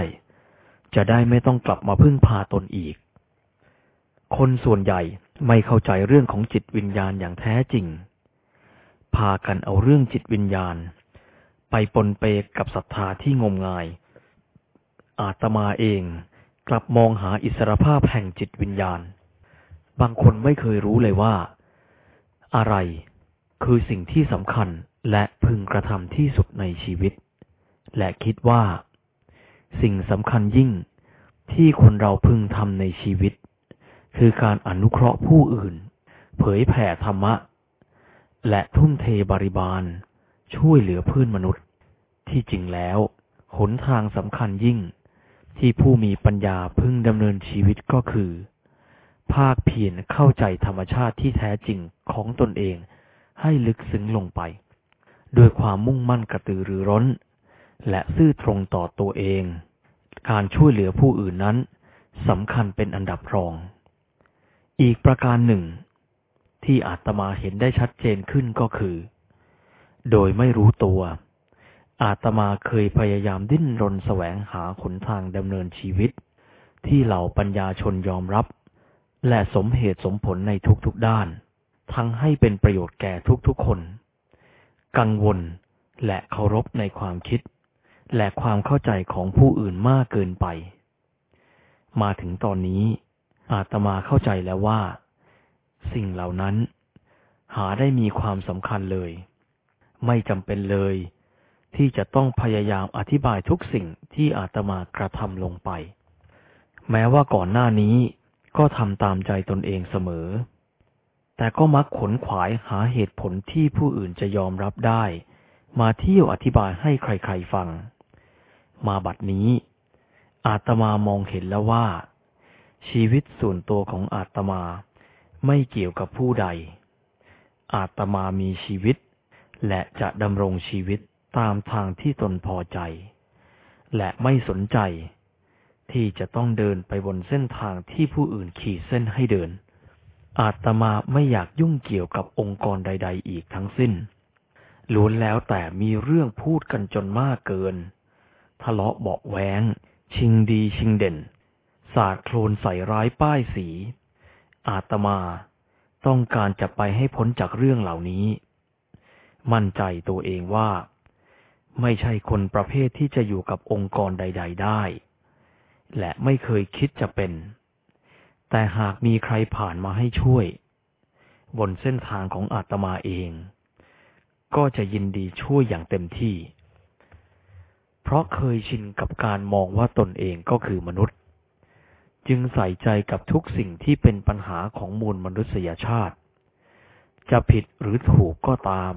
จะได้ไม่ต้องกลับมาพึ่งพาตนอีก คนส่วนใหญ่ไม่เข้าใจเรื่องของจิตวิญญาณอย่างแท้จริง พากันเอาเรื่องจิตวิญญาณ ไปปนเปกับศรัทธาที่งมงาย อาตมาเองกลับมองหาอิสรภาพแห่งจิตวิญญาณ บางคนไม่เคยรู้เลยว่า อะไรคือสิ่งที่สำคัญและพึงกระทำที่สุดในชีวิต และคิดว่า สิ่งสำคัญยิ่งที่คนเราพึงทำในชีวิต คือการอนุเคราะห์ผู้อื่น เผยแผ่ธรรมะ และทุ่มเทบริบาล ช่วยเหลือเพื่อนมนุษย์ ที่จริงแล้ว หนทางสำคัญยิ่ง ที่ผู้มีปัญญาพึงดำเนินชีวิตก็คือ ภาคเพียรเข้าใจธรรมชาติที่แท้จริงของตนเองให้ลึกซึ้งลงไป ด้วยความมุ่งมั่นกระตือรือร้น และซื่อตรงต่อตัวเอง การช่วยเหลือผู้อื่นนั้นสำคัญเป็นอันดับรอง อีกประการหนึ่ง ที่อาตมาเห็นได้ชัดเจนขึ้นก็คือ โดยไม่รู้ตัว อาตมาเคยพยายามดิ้นรนแสวงหาขนทางดำเนินชีวิต ที่เหล่าปัญญาชนยอมรับ และสมเหตุสมผลในทุกๆด้าน ทั้งให้เป็นประโยชน์แก่ทุกๆคน กังวลและเคารพในความคิด และความเข้าใจของผู้อื่นมากเกินไป มาถึงตอนนี้ อาตมาเข้าใจแล้วว่า สิ่งเหล่านั้น หาได้มีความสำคัญเลย ไม่จำเป็นเลย ที่จะต้องพยายามอธิบายทุกสิ่งที่อาตมากระทำลงไป แม้ว่าก่อนหน้านี้ก็ทำตามใจตนเองเสมอ แต่ก็มักขนขวายหาเหตุผลที่ผู้อื่นจะยอมรับได้ มาเที่ยวอธิบายให้ใครๆฟัง มาบัดนี้ อาตมามองเห็นแล้วว่า ชีวิตส่วนตัวของอาตมาไม่เกี่ยวกับผู้ใด อาตมามีชีวิต และจะดำรงชีวิต ตามทางที่ตนพอใจ และไม่สนใจ ที่จะต้องเดินไปบนเส้นทางที่ผู้อื่นขีดเส้นให้เดิน อาตมาไม่อยากยุ่งเกี่ยวกับองค์กรใด ๆ อีกทั้งสิ้นล้วนแล้วแต่มีเรื่องพูดกันจนมากเกิน ทะเลาะเบาแวงชิงดีชิงเด่น สาดโคลนใส่ร้ายป้ายสี อาตมาต้องการจะไปให้พ้นจากเรื่องเหล่านี้ มั่นใจตัวเองว่า ไม่ใช่คนประเภทที่จะอยู่กับองค์กรใด ๆ ได้ และไม่เคยคิดจะเป็น แต่หากมีใครผ่านมาให้ช่วย บนเส้นทางของอาตมาเอง ก็จะยินดีช่วยอย่างเต็มที่ เพราะเคยชินกับการมองว่าตนเองก็คือมนุษย์ จึงใส่ใจกับทุกสิ่งที่เป็นปัญหาของมูลมนุษยชาติ จะผิดหรือถูกก็ตาม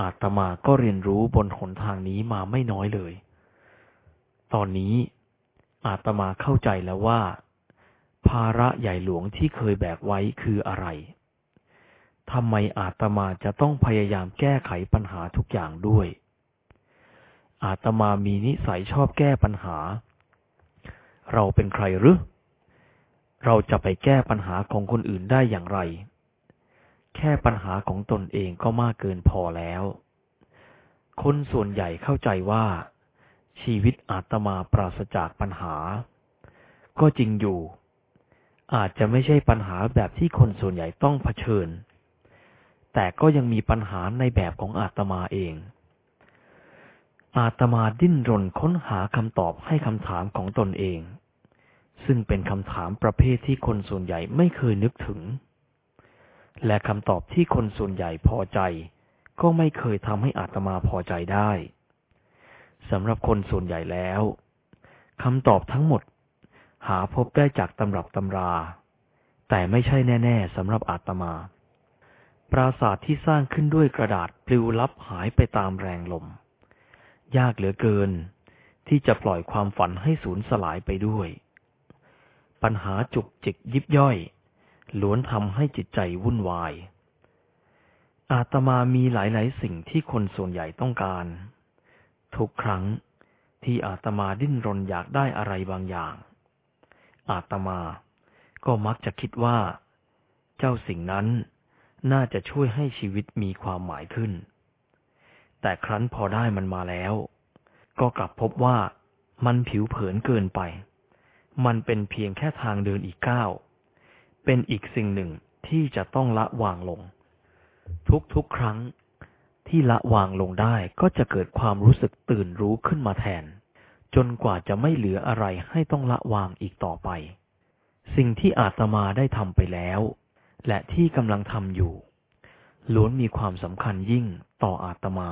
อาตมาก็เรียนรู้บนหนทางนี้มาไม่น้อยเลย ตอนนี้อาตมาเข้าใจแล้วว่า ภาระใหญ่หลวงที่เคยแบกไว้คืออะไรทำไมอาตมาจะต้องพยายามแก้ไขปัญหาทุกอย่างด้วย อาตมามีนิสัยชอบแก้ปัญหา เราเป็นใครหรือ เราจะไปแก้ปัญหาของคนอื่นได้อย่างไร แค่ปัญหาของตนเองก็มากเกินพอแล้ว คนส่วนใหญ่เข้าใจว่า ชีวิตอาตมาปราศจากปัญหา ก็จริงอยู่ อาจจะไม่ใช่ปัญหาแบบที่คนส่วนใหญ่ต้องเผชิญ แต่ก็ยังมีปัญหาในแบบของอาตมาเอง อาตมาดิ้นรนค้นหาคำตอบให้คำถามของตนเอง ซึ่งเป็นคำถามประเภทที่คนส่วนใหญ่ไม่เคยนึกถึง และคำตอบที่คนส่วนใหญ่พอใจ ก็ไม่เคยทำให้อาตมาพอใจได้สำหรับคนส่วนใหญ่แล้วคำตอบทั้งหมด หาพบได้จากตำรับตำรา แต่ไม่ใช่แน่ๆสำหรับอาตมา ปราสาทที่สร้างขึ้นด้วยกระดาษปลิวลับหายไปตามแรงลม ยากเหลือเกิน ที่จะปล่อยความฝันให้สูญสลายไปด้วย ปัญหาจุกจิกยิบย่อย ล้วนทำให้จิตใจวุ่นวาย อาตมามีหลาย ๆ สิ่งที่คนส่วนใหญ่ต้องการ ทุกครั้งที่อาตมาดิ้นรนอยากได้อะไรบางอย่าง อาตมาก็มักจะคิดว่า เจ้าสิ่งนั้นน่าจะช่วยให้ชีวิตมีความหมายขึ้น แต่ครั้นพอได้มันมาแล้ว ก็กลับพบว่ามันผิวเผินเกินไป มันเป็นเพียงแค่ทางเดินอีกก้าว เป็นอีกสิ่งหนึ่งที่จะต้องละวางลง ทุกๆครั้งที่ละวางลงได้ก็จะเกิดความรู้สึกตื่นรู้ขึ้นมาแทน จนกว่าจะไม่เหลืออะไรให้ต้องละวางอีกต่อไป สิ่งที่อาตมาได้ทำไปแล้ว และที่กำลังทำอยู่ล้วนมีความสำคัญยิ่งต่ออาตมา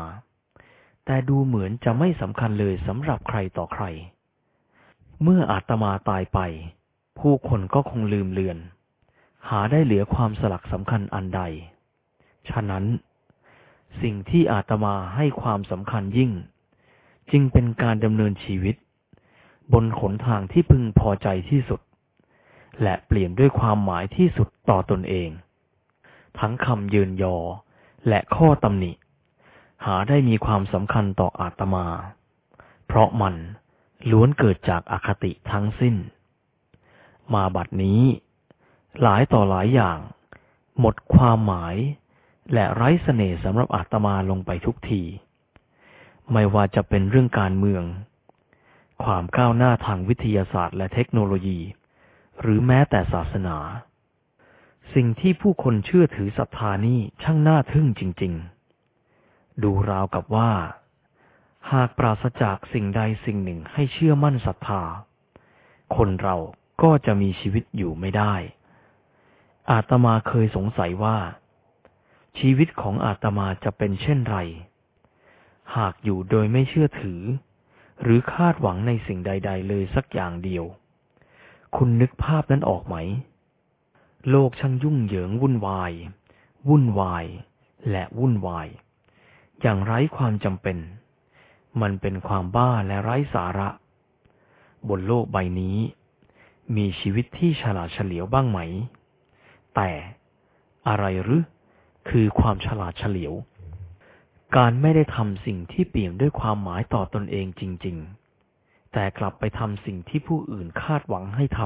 แต่ดูเหมือนจะไม่สำคัญเลยสำหรับใครต่อใคร เมื่ออาตมาตายไป ผู้คนก็คงลืมเลือน หาได้เหลือความสลักสำคัญอันใด ฉะนั้น สิ่งที่อาตมาให้ความสำคัญยิ่ง จึงเป็นการดำเนินชีวิต บนขนทางที่พึงพอใจที่สุด และเปลี่ยนด้วยความหมายที่สุดต่อตนเอง ทั้งคำยืนยอและข้อตำหนิ หาได้มีความสำคัญต่ออาตมา เพราะมันล้วนเกิดจากอาคติทั้งสิ้น มาบัดนี้ หลายต่อหลายอย่าง หมดความหมาย และไร้เสน่ห์สำหรับอาตมาลงไปทุกที ไม่ว่าจะเป็นเรื่องการเมือง ความก้าวหน้าทางวิทยาศาสตร์และเทคโนโลยี หรือแม้แต่ศาสนา สิ่งที่ผู้คนเชื่อถือศรัทธานี่ช่างน่าทึ่งจริง ๆ ดูราวกับว่า หากปราศจากสิ่งใดสิ่งหนึ่งให้เชื่อมั่นศรัทธา คนเราก็จะมีชีวิตอยู่ไม่ได้ อาตมาเคยสงสัยว่า ชีวิตของอาตมาจะเป็นเช่นไร หากอยู่โดยไม่เชื่อถือ หรือคาดหวังในสิ่งใด ๆ เลยสักอย่างเดียว คุณนึกภาพนั้นออกไหม โลกช่างยุ่งเหยิงวุ่นวาย วุ่นวาย และวุ่นวาย อย่างไร้ความจำเป็น มันเป็นความบ้าและไร้สาระ บนโลกใบนี้ มีชีวิตที่ฉลาดเฉลียวบ้างไหม แต่อะไรหรือคือความฉลาดเฉลียว การไม่ได้ทำสิ่งที่เปี่ยมด้วยความหมายต่อตนเองจริง ๆ แต่กลับไปทำสิ่งที่ผู้อื่นคาดหวังให้ท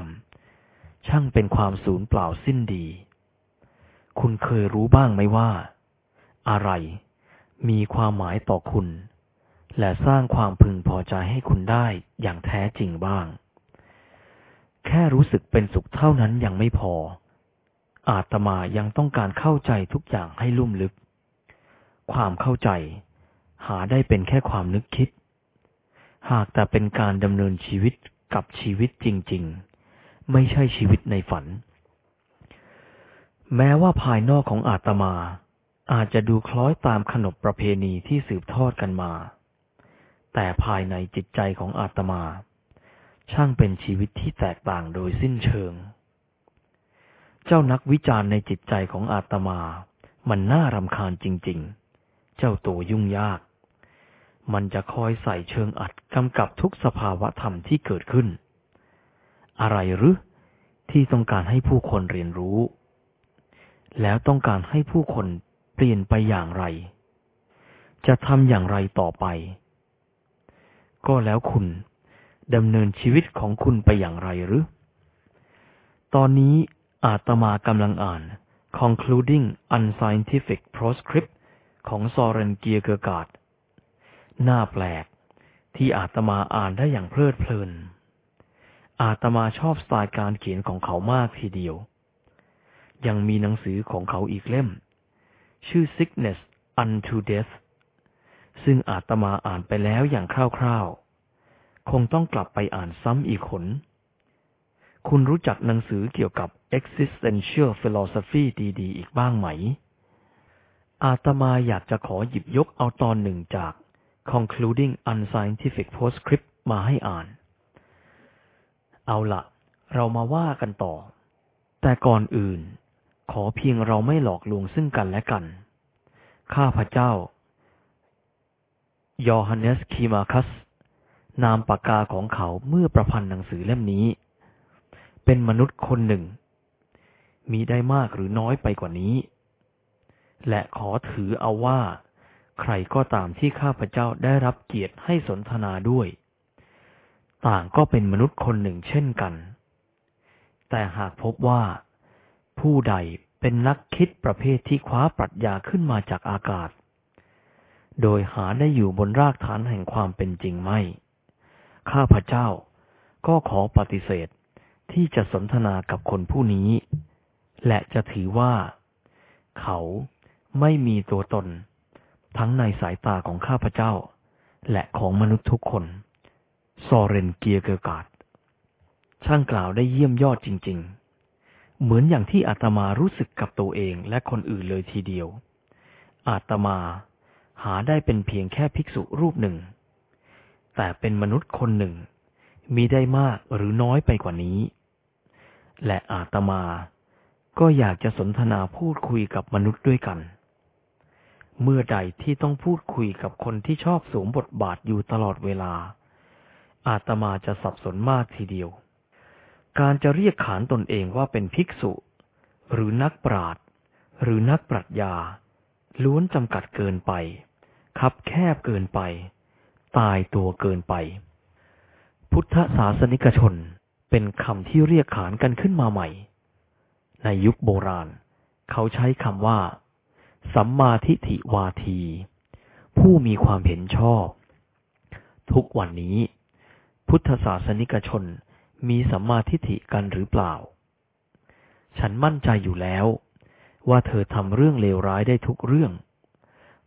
ำช่างเป็นความสูญเปล่าสิ้นดี คุณเคยรู้บ้างไหมว่า อะไร มีความหมายต่อคุณ และสร้างความพึงพอใจให้คุณได้อย่างแท้จริงบ้าง แค่รู้สึกเป็นสุขเท่านั้นยังไม่พอ อาตมายังต้องการเข้าใจทุกอย่างให้ลุ่มลึก ความเข้าใจ หาได้เป็นแค่ความนึกคิด หากแต่เป็นการดำเนินชีวิตกับชีวิตจริง ๆ ไม่ใช่ชีวิตในฝัน แม้ว่าภายนอกของอาตมา อาจจะดูคล้อยตามขนบประเพณีที่สืบทอดกันมา แต่ภายในจิตใจของอาตมา ช่างเป็นชีวิตที่แตกต่างโดยสิ้นเชิง เจ้านักวิจารณ์ในจิตใจของอาตมา มันน่ารำคาญจริง ๆ เจ้าตัวยุ่งยาก มันจะคอยใส่เชิงอัดกำกับทุกสภาวะธรรมที่เกิดขึ้น อะไรหรือที่ต้องการให้ผู้คนเรียนรู้ แล้วต้องการให้ผู้คนเปลี่ยนไปอย่างไร จะทำอย่างไรต่อไป ก็แล้วคุณดำเนินชีวิตของคุณไปอย่างไรหรือ ตอนนี้ อาตมากำลังอ่าน Concluding Unscientific Proscript ของซอเรนเกียเกอร์กาดน่าแปลก ที่อาตมาอ่านได้อย่างเพลิดเพลิน อาตมาชอบสไตล์การเขียนของเขามากทีเดียว ยังมีหนังสือของเขาอีกเล่ม ชื่อ Sickness Unto Death ซึ่งอาตมาอ่านไปแล้วอย่างคร่าวๆ คงต้องกลับไปอ่านซ้ำอีกขน คุณรู้จักหนังสือเกี่ยวกับ existential philosophy ดีๆ อีกบ้างไหม อาตมาอยากจะขอหยิบยกเอาตอนหนึ่งจาก concluding unscientific postscript มาให้อ่าน เอาละเรามาว่ากันต่อ แต่ก่อนอื่น ขอเพียงเราไม่หลอกลวงซึ่งกันและกัน ข้าพระเจ้ายอห์นเนสคีมาคัส นามปากกาของเขาเมื่อประพันธ์หนังสือเล่มนี้ เป็นมนุษย์คนหนึ่ง มีได้มากหรือน้อยไปกว่านี้ และขอถือเอาว่า ใครก็ตามที่ข้าพเจ้าได้รับเกียรติให้สนทนาด้วย ต่างก็เป็นมนุษย์คนหนึ่งเช่นกัน แต่หากพบว่า ผู้ใดเป็นนักคิดประเภทที่คว้าปรัชญาขึ้นมาจากอากาศ โดยหาได้อยู่บนรากฐานแห่งความเป็นจริงไม่ ข้าพเจ้าก็ขอปฏิเสธ ที่จะสนทนากับคนผู้นี้ และจะถือว่า เขาไม่มีตัวตน ทั้งในสายตาของข้าพเจ้า และของมนุษย์ทุกคนซอเรนเกียเกอร์กาดช่างกล่าวได้เยี่ยมยอดจริง ๆ เหมือนอย่างที่อาตมารู้สึกกับตัวเองและคนอื่นเลยทีเดียว อาตมาหาได้เป็นเพียงแค่ภิกษุรูปหนึ่ง แต่เป็นมนุษย์คนหนึ่ง มีได้มากหรือน้อยไปกว่านี้ และอาตมา ก็อยากจะสนทนาพูดคุยกับมนุษย์ด้วยกัน เมื่อใดที่ต้องพูดคุยกับคนที่ชอบสวมบทบาทอยู่ตลอดเวลา อาตมาจะสับสนมากทีเดียว การจะเรียกขานตนเองว่าเป็นภิกษุ หรือนักปราชญ์หรือนักปรัชญา ล้วนจำกัดเกินไป คับแคบเกินไป ตายตัวเกินไป พุทธศาสนิกชน เป็นคำที่เรียกขานกันขึ้นมาใหม่ ในยุคโบราณ เขาใช้คำว่า สัมมาทิฏฐิวาที ผู้มีความเห็นชอบ ทุกวันนี้ พุทธศาสนิกชนมีสัมมาทิฏฐิกันหรือเปล่า ฉันมั่นใจอยู่แล้ว ว่าเธอทำเรื่องเลวร้ายได้ทุกเรื่อง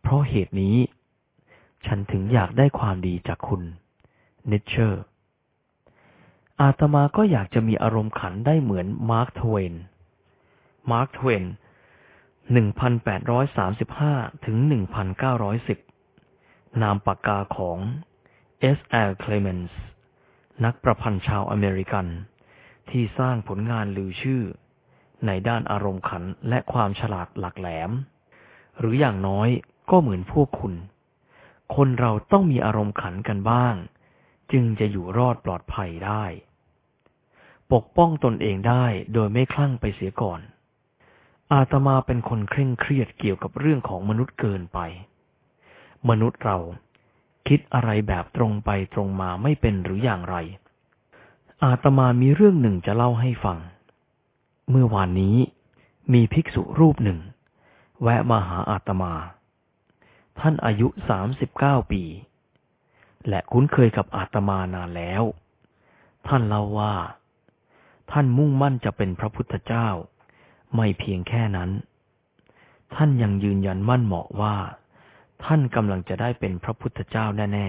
เพราะเหตุนี้ ฉันถึงอยากได้ความดีจากคุณนิเชอร์ อาตมาก็อยากจะมีอารมณ์ขันได้เหมือนมาร์คทเวนมาร์คทเวน1835 ถึง 1910 นามปากกาของ S.L. Clemens นักประพันธ์ชาวอเมริกัน ที่สร้างผลงานลือชื่อ ในด้านอารมณ์ขันและความฉลาดหลักแหลม หรืออย่างน้อยก็เหมือนพวกคุณ คนเราต้องมีอารมณ์ขันกันบ้าง จึงจะอยู่รอดปลอดภัยได้ ปกป้องตนเองได้โดยไม่คลั่งไปเสียก่อน อาตมาเป็นคนเคร่งเครียดเกี่ยวกับเรื่องของมนุษย์เกินไป มนุษย์เราคิดอะไรแบบตรงไปตรงมาไม่เป็นหรืออย่างไร อาตมามีเรื่องหนึ่งจะเล่าให้ฟัง เมื่อวานนี้มีภิกษุรูปหนึ่ง แวะมาหาอาตมา ท่านอายุสามสิบเก้าปี และคุ้นเคยกับอาตมานานแล้ว ท่านเล่าว่า ท่านมุ่งมั่นจะเป็นพระพุทธเจ้า ไม่เพียงแค่นั้น ท่านยังยืนยันมั่นเหมาะว่า ท่านกำลังจะได้เป็นพระพุทธเจ้าแน่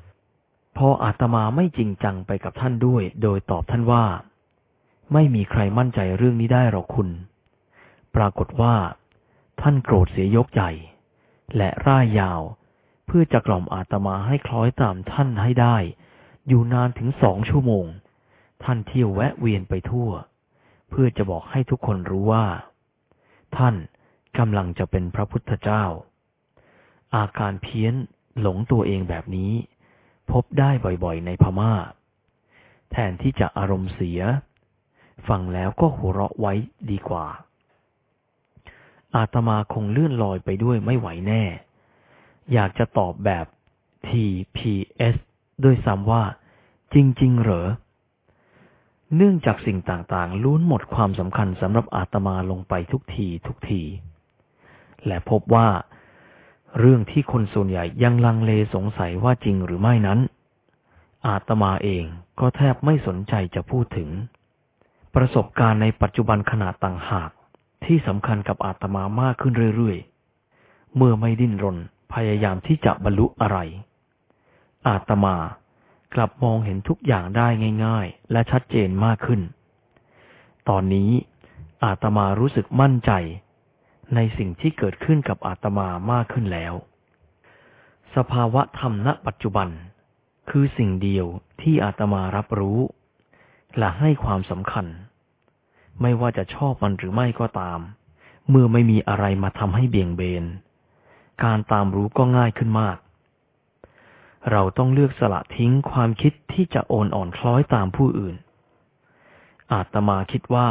ๆ พออาตมาไม่จริงจังไปกับท่านด้วย โดยตอบท่านว่า ไม่มีใครมั่นใจเรื่องนี้ได้หรอกคุณ ปรากฏว่า ท่านโกรธเสียยกใหญ่ และร่ายยาว เพื่อจะกล่อมอาตมาให้คล้อยตามท่านให้ได้ อยู่นานถึงสองชั่วโมง ท่านเที่ยวแวะเวียนไปทั่ว เพื่อจะบอกให้ทุกคนรู้ว่า ท่านกำลังจะเป็นพระพุทธเจ้า อาการเพี้ยนหลงตัวเองแบบนี้ พบได้บ่อยๆในพมา่า แทนที่จะอารมณ์เสีย ฟังแล้วก็หัวเราะไว้ดีกว่า อาตมาคงเลื่อนลอยไปด้วยไม่ไหวแน่ อยากจะตอบแบบ TPS ด้วยซ้ำว่า จริง ๆ เหรอ เนื่องจากสิ่งต่างๆล้วนหมดความสำคัญสำหรับอาตมาลงไปทุกทีทุกที และพบว่า เรื่องที่คนส่วนใหญ่ยังลังเลสงสัยว่าจริงหรือไม่นั้น อาตมาเองก็แทบไม่สนใจจะพูดถึง ประสบการณ์ในปัจจุบันขนาดต่างหากที่สำคัญกับอาตมามากขึ้นเรื่อยๆ เมื่อไม่ดิ้นรนพยายามที่จะบรรลุอะไร อาตมา กลับมองเห็นทุกอย่างได้ง่ายๆ และชัดเจนมากขึ้น ตอนนี้อาตมารู้สึกมั่นใจ ในสิ่งที่เกิดขึ้นกับอาตมามากขึ้นแล้ว สภาวะธรรมณปัจจุบัน คือสิ่งเดียวที่อาตมารับรู้ และให้ความสำคัญ ไม่ว่าจะชอบมันหรือไม่ก็ตาม เมื่อไม่มีอะไรมาทำให้เบี่ยงเบน การตามรู้ก็ง่ายขึ้นมาก เราต้องเลือกสละทิ้งความคิดที่จะโอนอ่อนคล้อยตามผู้อื่น อาตมาคิดว่า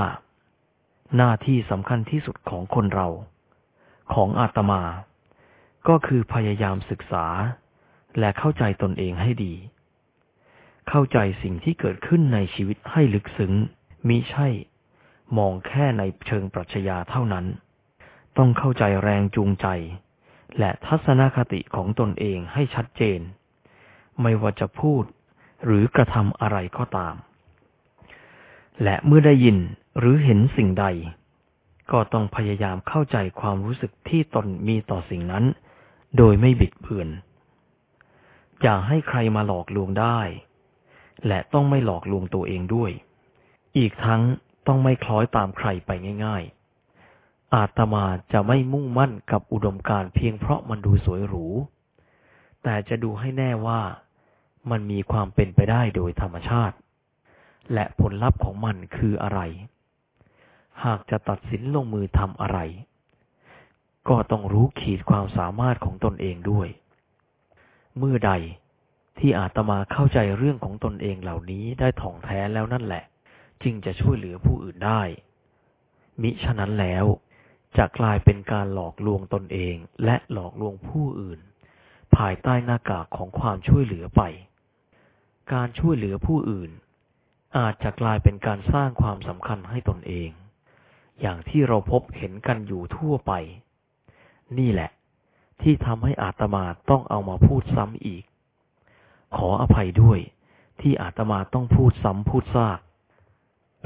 หน้าที่สำคัญที่สุดของคนเรา ของอาตมา ก็คือพยายามศึกษา และเข้าใจตนเองให้ดี เข้าใจสิ่งที่เกิดขึ้นในชีวิตให้ลึกซึ้งมิใช่ มองแค่ในเชิงปรัชญาเท่านั้น ต้องเข้าใจแรงจูงใจ และทัศนคติของตนเองให้ชัดเจน ไม่ว่าจะพูด หรือกระทำอะไรก็ตาม และเมื่อได้ยินหรือเห็นสิ่งใด ก็ต้องพยายามเข้าใจความรู้สึกที่ตนมีต่อสิ่งนั้น โดยไม่บิดเบือน อย่าให้ใครมาหลอกลวงได้ และต้องไม่หลอกลวงตัวเองด้วย อีกทั้งต้องไม่คล้อยตามใครไปง่าย ๆ อาตมาจะไม่มุ่งมั่นกับอุดมการเพียงเพราะมันดูสวยหรู แต่จะดูให้แน่ว่า มันมีความเป็นไปได้โดยธรรมชาติ และผลลัพธ์ของมันคืออะไร หากจะตัดสินลงมือทำอะไร ก็ต้องรู้ขีดความสามารถของตนเองด้วย เมื่อใดที่อาตมาเข้าใจเรื่องของตนเองเหล่านี้ได้ถ่องแท้แล้วนั่นแหละ จึงจะช่วยเหลือผู้อื่นได้ มิฉะนั้นแล้วจะกลายเป็นการหลอกลวงตนเองและหลอกลวงผู้อื่น ภายใต้หน้ากากของความช่วยเหลือไป การช่วยเหลือผู้อื่น อาจจะกลายเป็นการสร้างความสำคัญให้ตนเอง อย่างที่เราพบเห็นกันอยู่ทั่วไป นี่แหละ ที่ทำให้อาตมาต้องเอามาพูดซ้ำอีก ขออภัยด้วยที่อาตมาต้องพูดซ้ำพูดซาก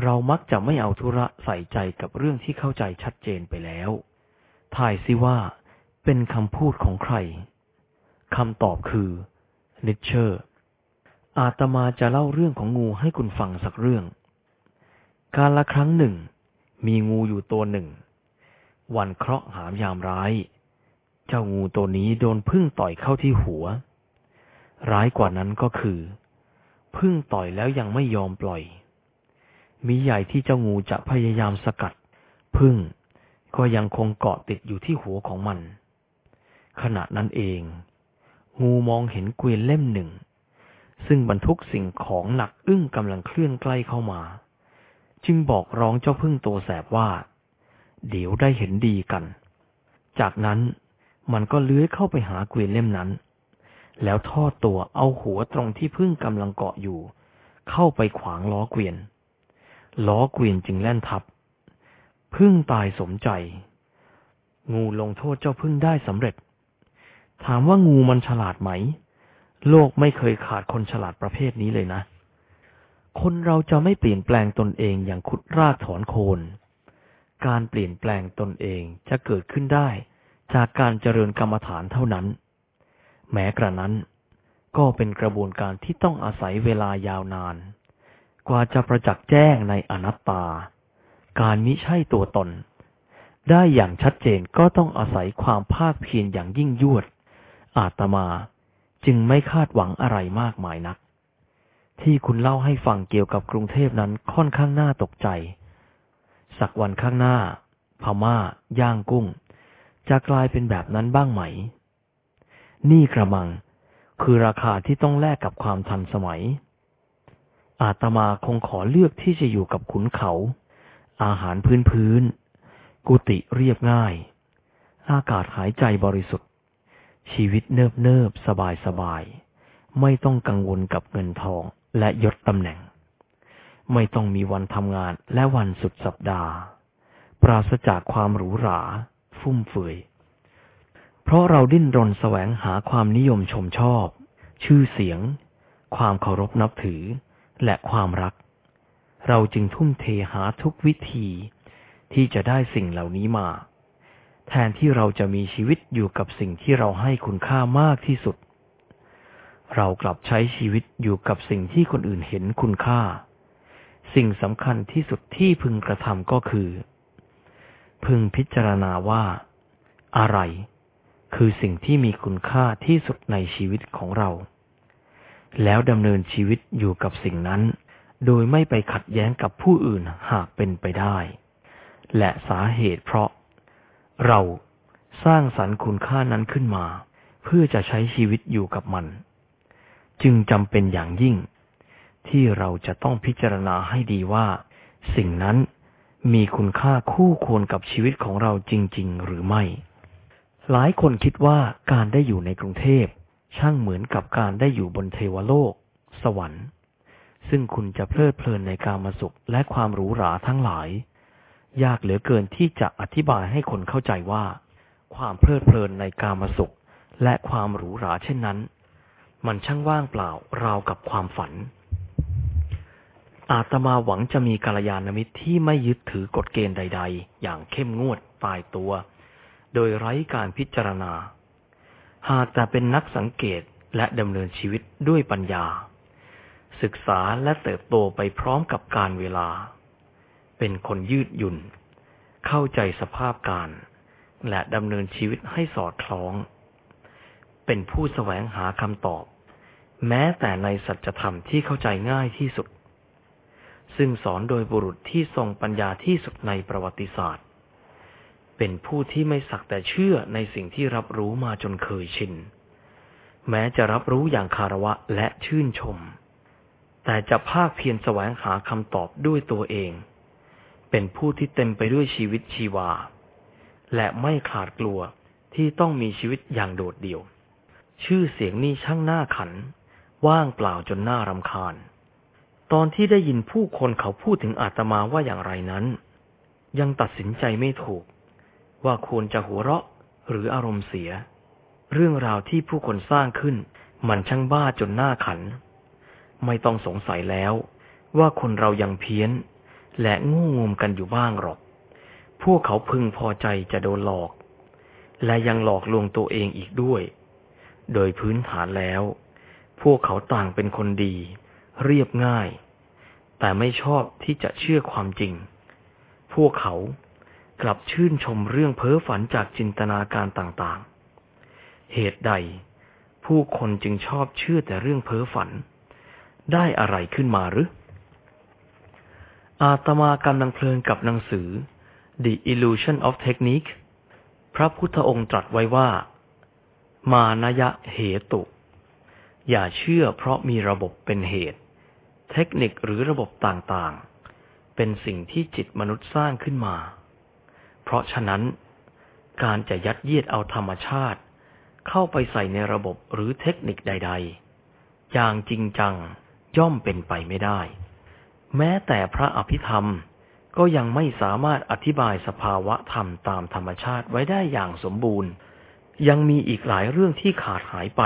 เรามักจะไม่เอาธุระใส่ใจกับเรื่องที่เข้าใจชัดเจนไปแล้วทายซิว่า เป็นคำพูดของใครคำตอบคือนิเชอร์ อาตมาจะเล่าเรื่องของงูให้คุณฟังสักเรื่อง การละครั้งหนึ่ง มีงูอยู่ตัวหนึ่ง วันเคราะห์หามยามร้าย เจ้างูตัวนี้โดนพึ่งต่อยเข้าที่หัว ร้ายกว่านั้นก็คือ พึ่งต่อยแล้วยังไม่ยอมปล่อย มีใหญ่ที่เจ้างูจะพยายามสกัด พึ่งก็ยังคงเกาะติดอยู่ที่หัวของมัน ขณะนั้นเอง งูมองเห็นเกวียนเล่มหนึ่ง ซึ่งบรรทุกสิ่งของหนักอึ้งกำลังเคลื่อนใกล้เข้ามา จึงบอกร้องเจ้าพึ่งตัวแสบว่า เดี๋ยวได้เห็นดีกัน จากนั้นมันก็เลื้อยเข้าไปหาเกวียนเล่มนั้น แล้วทอดตัวเอาหัวตรงที่พึ่งกำลังเกาะอยู่ เข้าไปขวางล้อเกวียน ล้อเกวียนจึงแล่นทับ พึ่งตายสมใจ งูลงโทษเจ้าพึ่งได้สำเร็จ ถามว่างูมันฉลาดไหม โลกไม่เคยขาดคนฉลาดประเภทนี้เลยนะ คนเราจะไม่เปลี่ยนแปลงตนเองอย่างขุดรากถอนโคน การเปลี่ยนแปลงตนเองจะเกิดขึ้นได้ จากการเจริญกรรมฐานเท่านั้น แม้กระนั้น ก็เป็นกระบวนการที่ต้องอาศัยเวลายาวนาน กว่าจะประจักษ์แจ้งในอนัตตา การมิใช่ตัวตน ได้อย่างชัดเจนก็ต้องอาศัยความภาคเพียรอย่างยิ่งยวด อาตมา จึงไม่คาดหวังอะไรมากมายนัก ที่คุณเล่าให้ฟังเกี่ยวกับกรุงเทพนั้นค่อนข้างน่าตกใจ สักวันข้างหน้า พม่า ย่างกุ้ง จะกลายเป็นแบบนั้นบ้างไหม นี่กระมัง คือราคาที่ต้องแลกกับความทันสมัย อาตมาคงขอเลือกที่จะอยู่กับขุนเขา อาหารพื้นพื้น กุฏิเรียบง่าย อากาศหายใจบริสุทธิ์ ชีวิตเนิบเนิบสบายสบาย ไม่ต้องกังวลกับเงินทองและยศตำแหน่ง ไม่ต้องมีวันทำงานและวันสุดสัปดาห์ ปราศจากความหรูหรา ฟุ่มเฟือยเพราะเราดิ้นรนแสวงหาความนิยมชมชอบ ชื่อเสียง ความเคารพนับถือ และความรัก เราจึงทุ่มเทหาทุกวิธีที่จะได้สิ่งเหล่านี้มา แทนที่เราจะมีชีวิตอยู่กับสิ่งที่เราให้คุณค่ามากที่สุด เรากลับใช้ชีวิตอยู่กับสิ่งที่คนอื่นเห็นคุณค่า สิ่งสำคัญที่สุดที่พึงกระทำก็คือ พึงพิจารณาว่า อะไร คือสิ่งที่มีคุณค่าที่สุดในชีวิตของเรา แล้วดำเนินชีวิตอยู่กับสิ่งนั้น โดยไม่ไปขัดแย้งกับผู้อื่นหากเป็นไปได้ และสาเหตุเพราะ เราสร้างสรรค์คุณค่านั้นขึ้นมา เพื่อจะใช้ชีวิตอยู่กับมัน จึงจำเป็นอย่างยิ่ง ที่เราจะต้องพิจารณาให้ดีว่า สิ่งนั้นมีคุณค่าคู่ควรกับชีวิตของเราจริง ๆ หรือไม่ หลายคนคิดว่าการได้อยู่ในกรุงเทพ ช่างเหมือนกับการได้อยู่บนเทวโลก สวรรค์ ซึ่งคุณจะเพลิดเพลินในการมาสุขและความหรูหราทั้งหลาย ยากเหลือเกินที่จะอธิบายให้คนเข้าใจว่า ความเพลิดเพลินในกามาสุข และความหรูหราเช่นนั้น มันช่างว่างเปล่าราวกับความฝัน อาตมาหวังจะมีกัลยาณมิตรที่ไม่ยึดถือกฎเกณฑ์ใด ๆ อย่างเข้มงวดตายตัว โดยไร้การพิจารณา หากแต่เป็นนักสังเกตและดำเนินชีวิตด้วยปัญญา ศึกษาและเติบโตไปพร้อมกับการเวลา เป็นคนยืดหยุ่น เข้าใจสภาพการ และดำเนินชีวิตให้สอดคล้อง เป็นผู้แสวงหาคำตอบ แม้แต่ในสัจธรรมที่เข้าใจง่ายที่สุด ซึ่งสอนโดยบุรุษที่ทรงปัญญาที่สุดในประวัติศาสตร์ เป็นผู้ที่ไม่สักแต่เชื่อในสิ่งที่รับรู้มาจนเคยชิน แม้จะรับรู้อย่างคารวะและชื่นชม แต่จะภาคเพียรแสวงหาคำตอบด้วยตัวเอง เป็นผู้ที่เต็มไปด้วยชีวิตชีวา และไม่ขาดกลัวที่ต้องมีชีวิตอย่างโดดเดี่ยว ชื่อเสียงนี่ช่างน่าขัน ว่างเปล่าจนน่ารำคาญ ตอนที่ได้ยินผู้คนเขาพูดถึงอาตมาว่าอย่างไรนั้น ยังตัดสินใจไม่ถูก ว่าควรจะหัวเราะหรืออารมณ์เสีย เรื่องราวที่ผู้คนสร้างขึ้น มันช่างบ้าจนหน้าขัน ไม่ต้องสงสัยแล้วว่าคนเรายังเพี้ยน และงูงมกันอยู่บ้างหรอก พวกเขาพึงพอใจจะโดนหลอก และยังหลอกลวงตัวเองอีกด้วย โดยพื้นฐานแล้ว พวกเขาต่างเป็นคนดี เรียบง่าย แต่ไม่ชอบที่จะเชื่อความจริง พวกเขากลับชื่นชมเรื่องเพ้อฝันจากจินตนาการต่างๆ เหตุใด ผู้คนจึงชอบเชื่อแต่เรื่องเพ้อฝัน ได้อะไรขึ้นมาหรือ อาตมากำลังเพลินกับหนังสือ The Illusion of Technique พระพุทธองค์ตรัสไว้ว่า มานยะเหตุ อย่าเชื่อเพราะมีระบบเป็นเหตุ เทคนิคหรือระบบต่างๆ เป็นสิ่งที่จิตมนุษย์สร้างขึ้นมา เพราะฉะนั้น การจะยัดเยียดเอาธรรมชาติ เข้าไปใส่ในระบบหรือเทคนิคใด ๆ อย่างจริงจังย่อมเป็นไปไม่ได้ แม้แต่พระอภิธรรมก็ยังไม่สามารถอธิบายสภาวะธรรมตามธรรมชาติไว้ได้อย่างสมบูรณ์ ยังมีอีกหลายเรื่องที่ขาดหายไป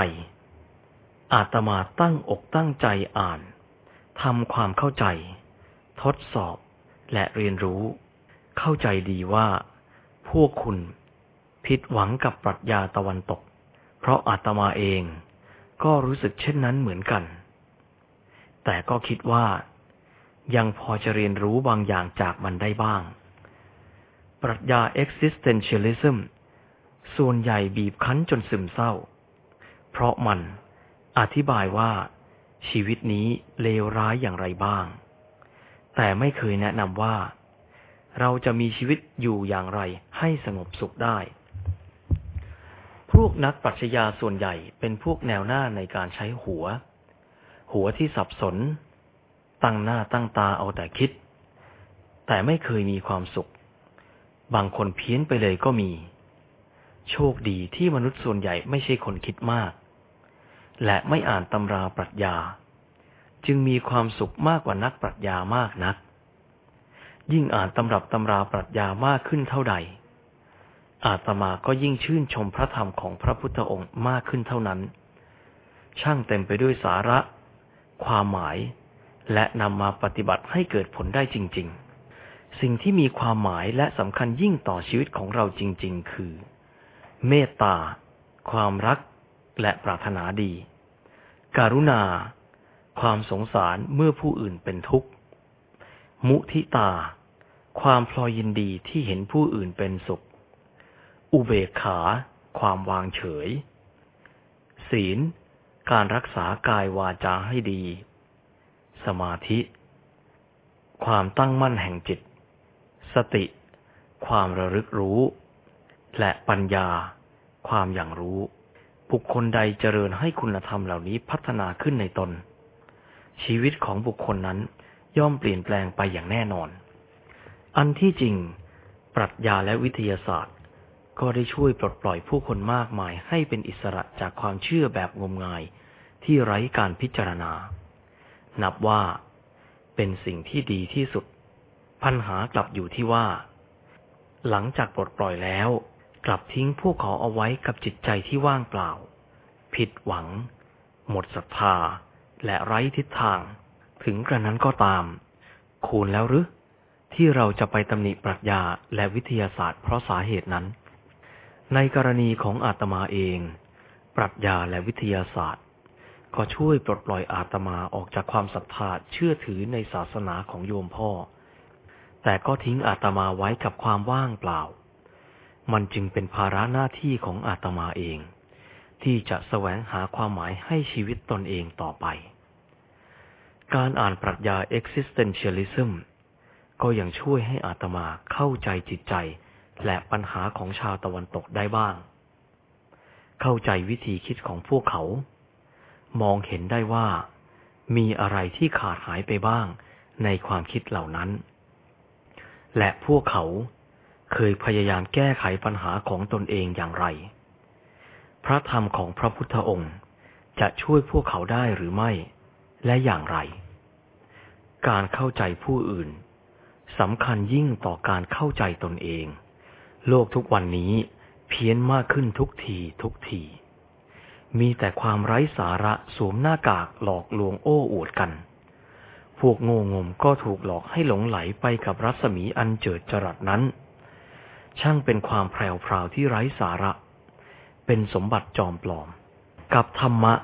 อาตมาตั้งอกตั้งใจอ่านทำความเข้าใจ ทดสอบ และเรียนรู้ เข้าใจดีว่า พวกคุณผิดหวังกับปรัชญาตะวันตก เพราะอาตมาเองก็รู้สึกเช่นนั้นเหมือนกัน แต่ก็คิดว่า ยังพอจะเรียนรู้บางอย่างจากมันได้บ้าง ปรัชญา existentialism ส่วนใหญ่บีบคั้นจนซึมเศร้า เพราะมันอธิบายว่า ชีวิตนี้เลวร้ายอย่างไรบ้าง แต่ไม่เคยแนะนำว่า เราจะมีชีวิตอยู่อย่างไรให้สงบสุขได้ พวกนักปรัชญาส่วนใหญ่เป็นพวกแนวหน้าในการใช้หัว หัวที่สับสน ตั้งหน้าตั้งตาเอาแต่คิด แต่ไม่เคยมีความสุข บางคนเพี้ยนไปเลยก็มี โชคดีที่มนุษย์ส่วนใหญ่ไม่ใช่คนคิดมาก และไม่อ่านตำราปรัชญา จึงมีความสุขมากกว่านักปรัชญามากนัก ยิ่งอ่านตำรับตำราปรัชญามากขึ้นเท่าใด อาตมาก็ยิ่งชื่นชมพระธรรมของพระพุทธองค์มากขึ้นเท่านั้น ช่างเต็มไปด้วยสาระ ความหมาย และนำมาปฏิบัติให้เกิดผลได้จริง ๆ สิ่งที่มีความหมายและสำคัญยิ่งต่อชีวิตของเราจริง ๆ คือ เมตตา ความรัก และปรารถนาดี การุณา ความสงสารเมื่อผู้อื่นเป็นทุกข์ มุทิตา ความพลอยยินดีที่เห็นผู้อื่นเป็นสุข อุเบกขา ความวางเฉย ศีล การรักษากายวาจาให้ดี สมาธิ ความตั้งมั่นแห่งจิต สติ ความระลึกรู้ และปัญญา ความอย่างรู้ บุคคลใดเจริญให้คุณธรรมเหล่านี้พัฒนาขึ้นในตน ชีวิตของบุคคลนั้นย่อมเปลี่ยนแปลงไปอย่างแน่นอน อันที่จริง ปรัชญาและวิทยาศาสตร์ ก็ได้ช่วยปลดปล่อยผู้คนมากมายให้เป็นอิสระจากความเชื่อแบบงมงายที่ไร้การพิจารณา นับว่าเป็นสิ่งที่ดีที่สุด ปัญหากลับอยู่ที่ว่า หลังจากปลดปล่อยแล้ว กลับทิ้งพวกเขาเอาไว้กับจิตใจที่ว่างเปล่า ผิดหวัง หมดศรัทธา และไร้ทิศทาง ถึงกระนั้นก็ตาม คูณแล้วหรือที่เราจะไปตำหนิปรัชญาและวิทยาศาสตร์เพราะสาเหตุนั้น ในกรณีของอาตมาเอง ปรัชญาและวิทยาศาสตร์ ก็ช่วยปลดปล่อยอาตมาออกจากความศรัทธาเชื่อถือในศาสนาของโยมพ่อ แต่ก็ทิ้งอาตมาไว้กับความว่างเปล่า มันจึงเป็นภาระหน้าที่ของอาตมาเอง ที่จะแสวงหาความหมายให้ชีวิตตนเองต่อไป การอ่านปรัชญา existentialism ก็ยังช่วยให้อาตมาเข้าใจจิตใจ และปัญหาของชาวตะวันตกได้บ้าง เข้าใจวิธีคิดของพวกเขา มองเห็นได้ว่า มีอะไรที่ขาดหายไปบ้างในความคิดเหล่านั้น และพวกเขาเคยพยายามแก้ไขปัญหาของตนเองอย่างไร พระธรรมของพระพุทธองค์จะช่วยพวกเขาได้หรือไม่ และอย่างไร การเข้าใจผู้อื่นสำคัญยิ่งต่อการเข้าใจตนเอง โลกทุกวันนี้เพี้ยนมากขึ้นทุกทีทุกที มีแต่ความไร้สาระสวมหน้ากากหลอกลวงโอ้อวดกัน พวกโง่งมก็ถูกหลอกให้หลงไหลไปกับรัศมีอันเจิดจรัสนั้น ช่างเป็นความแพรวพราวที่ไร้สาระ เป็นสมบัติจอมปลอม กับธรรมะ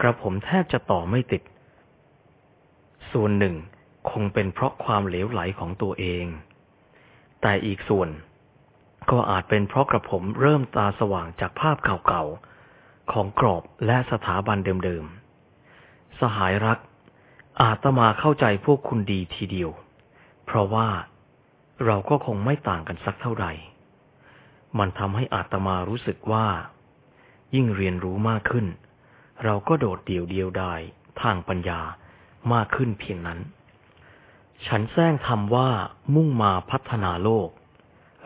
กระผมแทบจะต่อไม่ติด ส่วนหนึ่งคงเป็นเพราะความเหลวไหลของตัวเอง แต่อีกส่วนก็อาจเป็นเพราะกระผมเริ่มตาสว่างจากภาพเก่าๆ ของกรอบและสถาบันเดิมๆ สหายรัก อาตมาเข้าใจพวกคุณดีทีเดียว เพราะว่าเราก็คงไม่ต่างกันสักเท่าไหร่ มันทำให้อาตมารู้สึกว่า ยิ่งเรียนรู้มากขึ้น เราก็โดดเดี่ยวเดียวดายทางปัญญามากขึ้นเพียงนั้น ฉันแซงทำว่ามุ่งมาพัฒนาโลก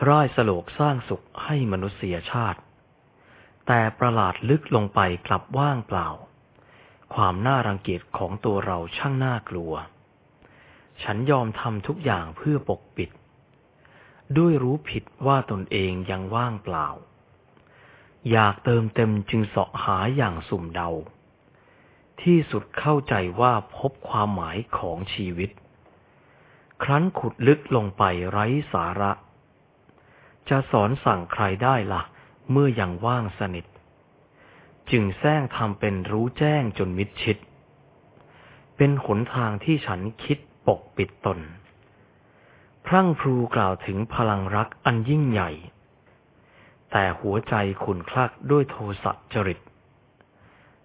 ร่ายสโลกสร้างสุขให้มนุษยชาติ แต่ประหลาดลึกลงไปกลับว่างเปล่า ความน่ารังเกียจของตัวเราช่างน่ากลัว ฉันยอมทำทุกอย่างเพื่อปกปิด ด้วยรู้ผิดว่าตนเองยังว่างเปล่า อยากเติมเต็มจึงเสาะหาอย่างสุ่มเดา ที่สุดเข้าใจว่าพบความหมายของชีวิต ครั้นขุดลึกลงไปไร้สาระ จะสอนสั่งใครได้ละ่ะ เมื่อยังว่างสนิท จึงแซงทำเป็นรู้แจ้งจนมิดชิด เป็นหนทางที่ฉันคิดปกปิดตน พรั่งพรูกล่าวถึงพลังรักอันยิ่งใหญ่ แต่หัวใจขุนคลักด้วยโทสะจริต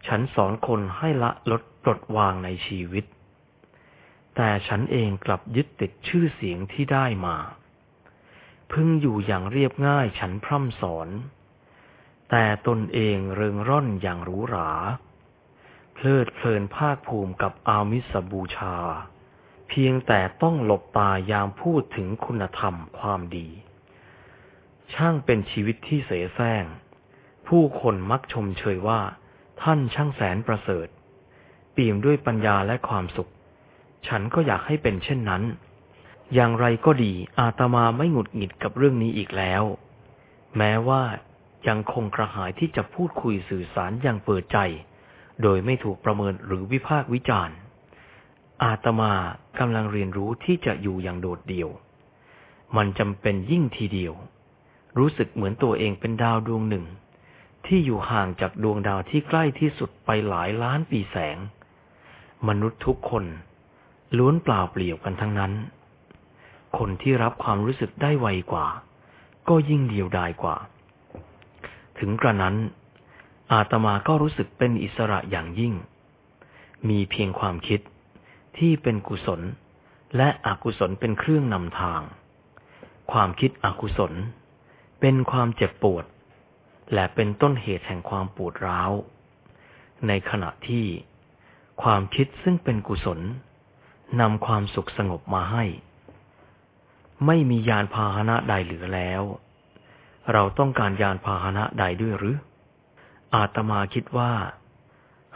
ฉันสอนคนให้ละลดปลดวางในชีวิต แต่ฉันเองกลับยึดติดชื่อเสียงที่ได้มา พึงอยู่อย่างเรียบง่ายฉันพร่ำสอน แต่ตนเองเริงร่อนอย่างหรูหรา เพลิดเพลินภาคภูมิกับอามิสบูชา เพียงแต่ต้องหลบตายามพูดถึงคุณธรรมความดี ช่างเป็นชีวิตที่เสแสร้ง ผู้คนมักชมเชยว่า ท่านช่างแสนประเสริฐปีมด้วยปัญญาและความสุข ฉันก็อยากให้เป็นเช่นนั้น อย่างไรก็ดีอาตมาไม่หงุดหงิดกับเรื่องนี้อีกแล้ว แม้ว่า ยังคงกระหายที่จะพูดคุยสื่อสารอย่างเปิดใจ โดยไม่ถูกประเมินหรือวิพากษ์วิจารณ์ อาตมากำลังเรียนรู้ที่จะอยู่อย่างโดดเดี่ยว มันจำเป็นยิ่งทีเดียว รู้สึกเหมือนตัวเองเป็นดาวดวงหนึ่ง ที่อยู่ห่างจากดวงดาวที่ใกล้ที่สุดไปหลายล้านปีแสง มนุษย์ทุกคนล้วนเปล่าเปลี่ยวกันทั้งนั้น คนที่รับความรู้สึกได้ไวกว่า ก็ยิ่งเดียวดายกว่า ถึงกระนั้น อาตมาก็รู้สึกเป็นอิสระอย่างยิ่ง มีเพียงความคิดที่เป็นกุศล และอกุศลเป็นเครื่องนำทาง ความคิดอกุศล เป็นความเจ็บปวด และเป็นต้นเหตุแห่งความปวดร้าว ในขณะที่ ความคิดซึ่งเป็นกุศลนำความสุขสงบมาให้ ไม่มียานพาหนะใดเหลือแล้ว เราต้องการยานพาหนะใดด้วยหรือ อาตมาคิดว่า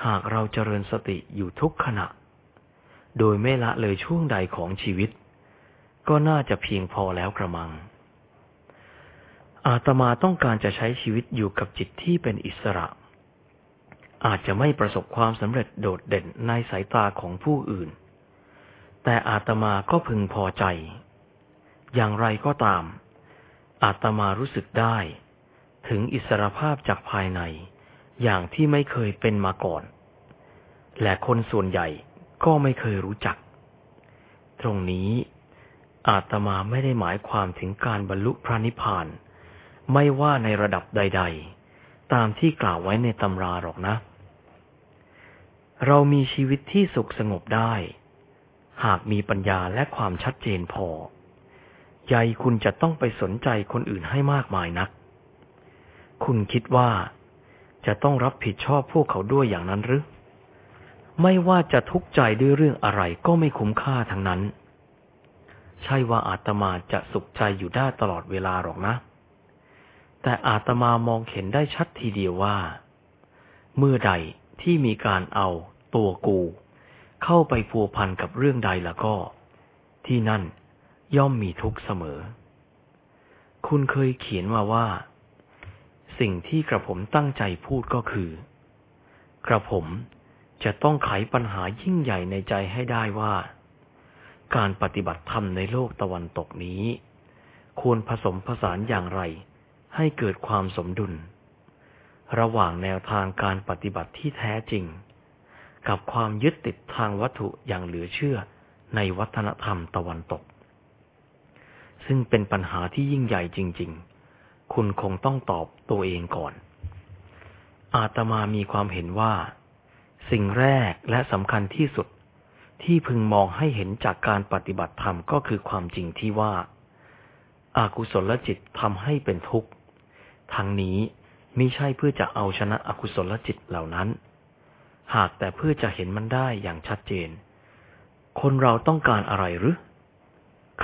หากเราเจริญสติอยู่ทุกขณะ โดยไม่ละเลยช่วงใดของชีวิต ก็น่าจะเพียงพอแล้วกระมัง อาตมาต้องการจะใช้ชีวิตอยู่กับจิตที่เป็นอิสระ อาจจะไม่ประสบความสำเร็จโดดเด่นในสายตาของผู้อื่น แต่อาตมาก็พึงพอใจ อย่างไรก็ตาม อาตมารู้สึกได้ ถึงอิสรภาพจากภายใน อย่างที่ไม่เคยเป็นมาก่อน และคนส่วนใหญ่ก็ไม่เคยรู้จัก ตรงนี้อาตมาไม่ได้หมายความถึงการบรรลุพระนิพพาน ไม่ว่าในระดับใด ๆ ตามที่กล่าวไว้ในตำราหรอกนะ เรามีชีวิตที่สุขสงบได้ หากมีปัญญาและความชัดเจนพอ ใยคุณจะต้องไปสนใจคนอื่นให้มากมายนัก คุณคิดว่าจะต้องรับผิดชอบพวกเขาด้วยอย่างนั้นหรือ ไม่ว่าจะทุกข์ใจด้วยเรื่องอะไรก็ไม่คุ้มค่าทั้งนั้น ใช่ว่าอาตมาจะสุขใจอยู่ได้ตลอดเวลาหรอกนะ แต่อาตมามองเห็นได้ชัดทีเดียวว่า เมื่อใดที่มีการเอาตัวกู เข้าไปพัวพันกับเรื่องใดแล้วก็ ที่นั่น ย่อมมีทุกข์เสมอ คุณเคยเขียนมาว่า สิ่งที่กระผมตั้งใจพูดก็คือ กระผมจะต้องไขปัญหายิ่งใหญ่ในใจให้ได้ว่า การปฏิบัติธรรมในโลกตะวันตกนี้ ควรผสมผสานอย่างไร ให้เกิดความสมดุล ระหว่างแนวทางการปฏิบัติที่แท้จริง กับความยึดติดทางวัตถุอย่างเหลือเชื่อในวัฒนธรรมตะวันตก ซึ่งเป็นปัญหาที่ยิ่งใหญ่จริง ๆ คุณคงต้องตอบตัวเองก่อน อาตมามีความเห็นว่า สิ่งแรกและสำคัญที่สุด ที่พึงมองให้เห็นจากการปฏิบัติธรรมก็คือความจริงที่ว่าอากุศลจิตทำให้เป็นทุกข์ ทั้งนี้ไม่ใช่เพื่อจะเอาชนะอกุศลจิตเหล่านั้น หากแต่เพื่อจะเห็นมันได้อย่างชัดเจน คนเราต้องการอะไรหรือ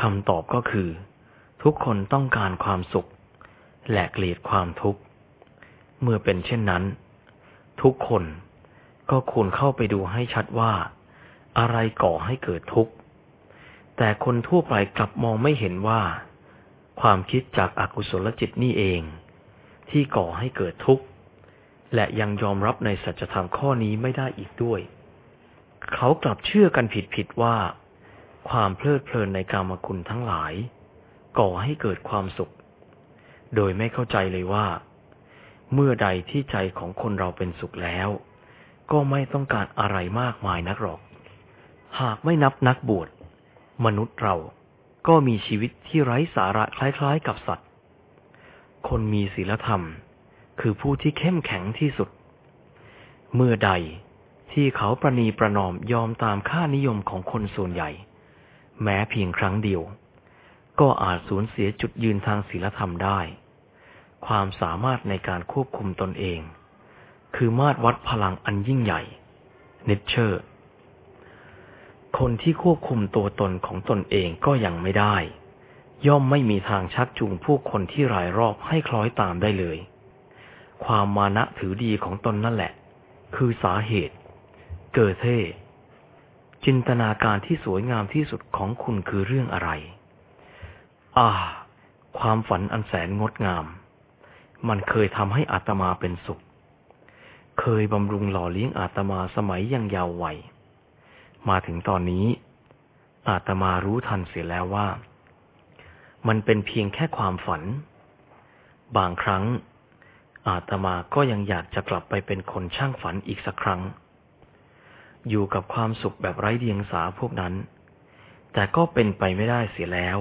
คำตอบก็คือ ทุกคนต้องการความสุข และเกลียดความทุกข์ เมื่อเป็นเช่นนั้น ทุกคนก็ควรเข้าไปดูให้ชัดว่า อะไรก่อให้เกิดทุกข์ แต่คนทั่วไปกลับมองไม่เห็นว่า ความคิดจากอากุศลจิตนี่เอง ที่ก่อให้เกิดทุกข์ และยังยอมรับในสัจธรรมข้อนี้ไม่ได้อีกด้วย เขากลับเชื่อกันผิดๆว่า ความเพลิดเพลินในกามคุณทั้งหลาย ก่อให้เกิดความสุข โดยไม่เข้าใจเลยว่า เมื่อใดที่ใจของคนเราเป็นสุขแล้ว ก็ไม่ต้องการอะไรมากมายนักหรอก หากไม่นับนักบวชมนุษย์เราก็มีชีวิตที่ไร้สาระคล้ายๆกับสัตว์ คนมีศีลธรรม คือผู้ที่เข้มแข็งที่สุด เมื่อใดที่เขาประนีประนอมยอมตามค่านิยมของคนส่วนใหญ่ แม้เพียงครั้งเดียว ก็อาจสูญเสียจุดยืนทางศีลธรรมได้ ความสามารถในการควบคุมตนเอง คือมาตรวัดพลังอันยิ่งใหญ่นิเชอร์คนที่ควบคุมตัวตนของตนเองก็ยังไม่ได้ ย่อมไม่มีทางชักจูงผู้คนที่รายรอบให้คล้อยตามได้เลย ความมานะถือดีของตนนั่นแหละ คือสาเหตุ เกิดเท่ จินตนาการที่สวยงามที่สุดของคุณคือเรื่องอะไร อ่า ความฝันอันแสนงดงาม มันเคยทำให้อาตมาเป็นสุข เคยบำรุงหล่อเลี้ยงอาตมาสมัยยังยาววัย มาถึงตอนนี้ อาตมารู้ทันเสียแล้วว่า มันเป็นเพียงแค่ความฝัน บางครั้ง อาตมาก็ยังอยากจะกลับไปเป็นคนช่างฝันอีกสักครั้ง อยู่กับความสุขแบบไร้เดียงสาพวกนั้น แต่ก็เป็นไปไม่ได้เสียแล้ว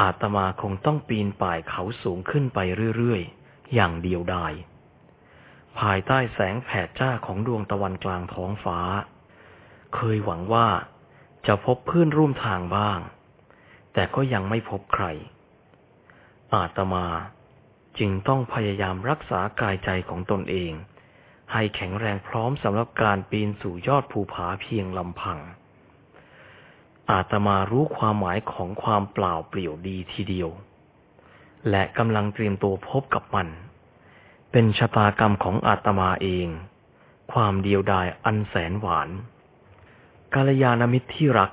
อาตมาคงต้องปีนป่ายเขาสูงขึ้นไปเรื่อยๆ อย่างเดียวดาย ภายใต้แสงแผดจ้าของดวงตะวันกลางท้องฟ้า เคยหวังว่าจะพบเพื่อนร่วมทางบ้าง แต่ก็ยังไม่พบใคร อาตมาจึงต้องพยายามรักษากายใจของตนเอง ให้แข็งแรงพร้อมสำหรับการปีนสู่ยอดภูผาเพียงลำพัง อาตมารู้ความหมายของความเปล่าเปลี่ยวดีทีเดียว และกำลังเตรียมตัวพบกับมัน เป็นชะตากรรมของอาตมาเอง ความเดียวดายอันแสนหวานกาลยานมิตรที่รัก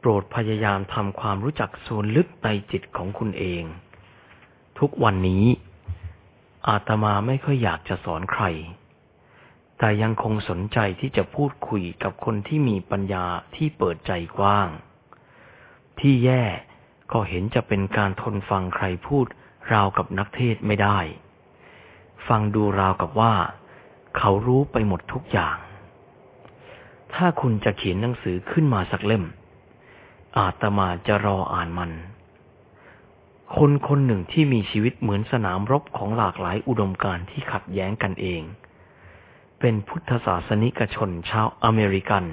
โปรดพยายามทำความรู้จักโซนลึกในจิตของคุณเอง ทุกวันนี้ อาตมาไม่ค่อยอยากจะสอนใคร แต่ยังคงสนใจที่จะพูดคุยกับคนที่มีปัญญาที่เปิดใจกว้าง ที่แย่ก็เห็นจะเป็นการทนฟังใครพูดราวกับนักเทศไม่ได้ ฟังดูราวกับว่า เขารู้ไปหมดทุกอย่าง ถ้าคุณจะเขียนหนังสือขึ้นมาสักเล่ม อาตมาจะรออ่านมัน คนคนหนึ่งที่มีชีวิตเหมือนสนามรบของหลากหลายอุดมการณ์ที่ขัดแย้งกันเอง เป็นพุทธศาสนิกชนชาวอเมริกัน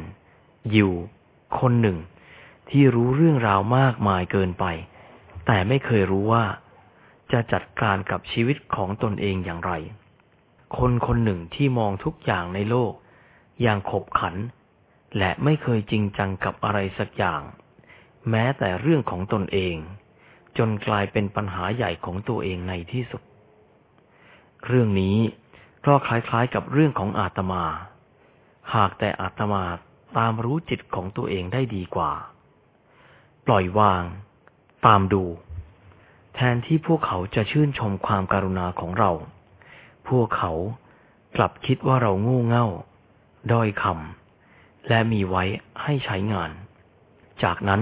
อยู่คนหนึ่ง ที่รู้เรื่องราวมากมายเกินไป แต่ไม่เคยรู้ว่า จะจัดการกับชีวิตของตนเองอย่างไร คนคนหนึ่งที่มองทุกอย่างในโลก อย่างขบขัน และไม่เคยจริงจังกับอะไรสักอย่าง แม้แต่เรื่องของตนเอง จนกลายเป็นปัญหาใหญ่ของตัวเองในที่สุด เรื่องนี้ก็คล้ายๆกับเรื่องของอาตมา หากแต่อาตมาตามรู้จิตของตัวเองได้ดีกว่า ปล่อยวาง ตามดู แทนที่พวกเขาจะชื่นชมความการุณาของเรา พวกเขากลับคิดว่าเรางูเง่า ด้อยคำและมีไว้ให้ใช้งาน จากนั้น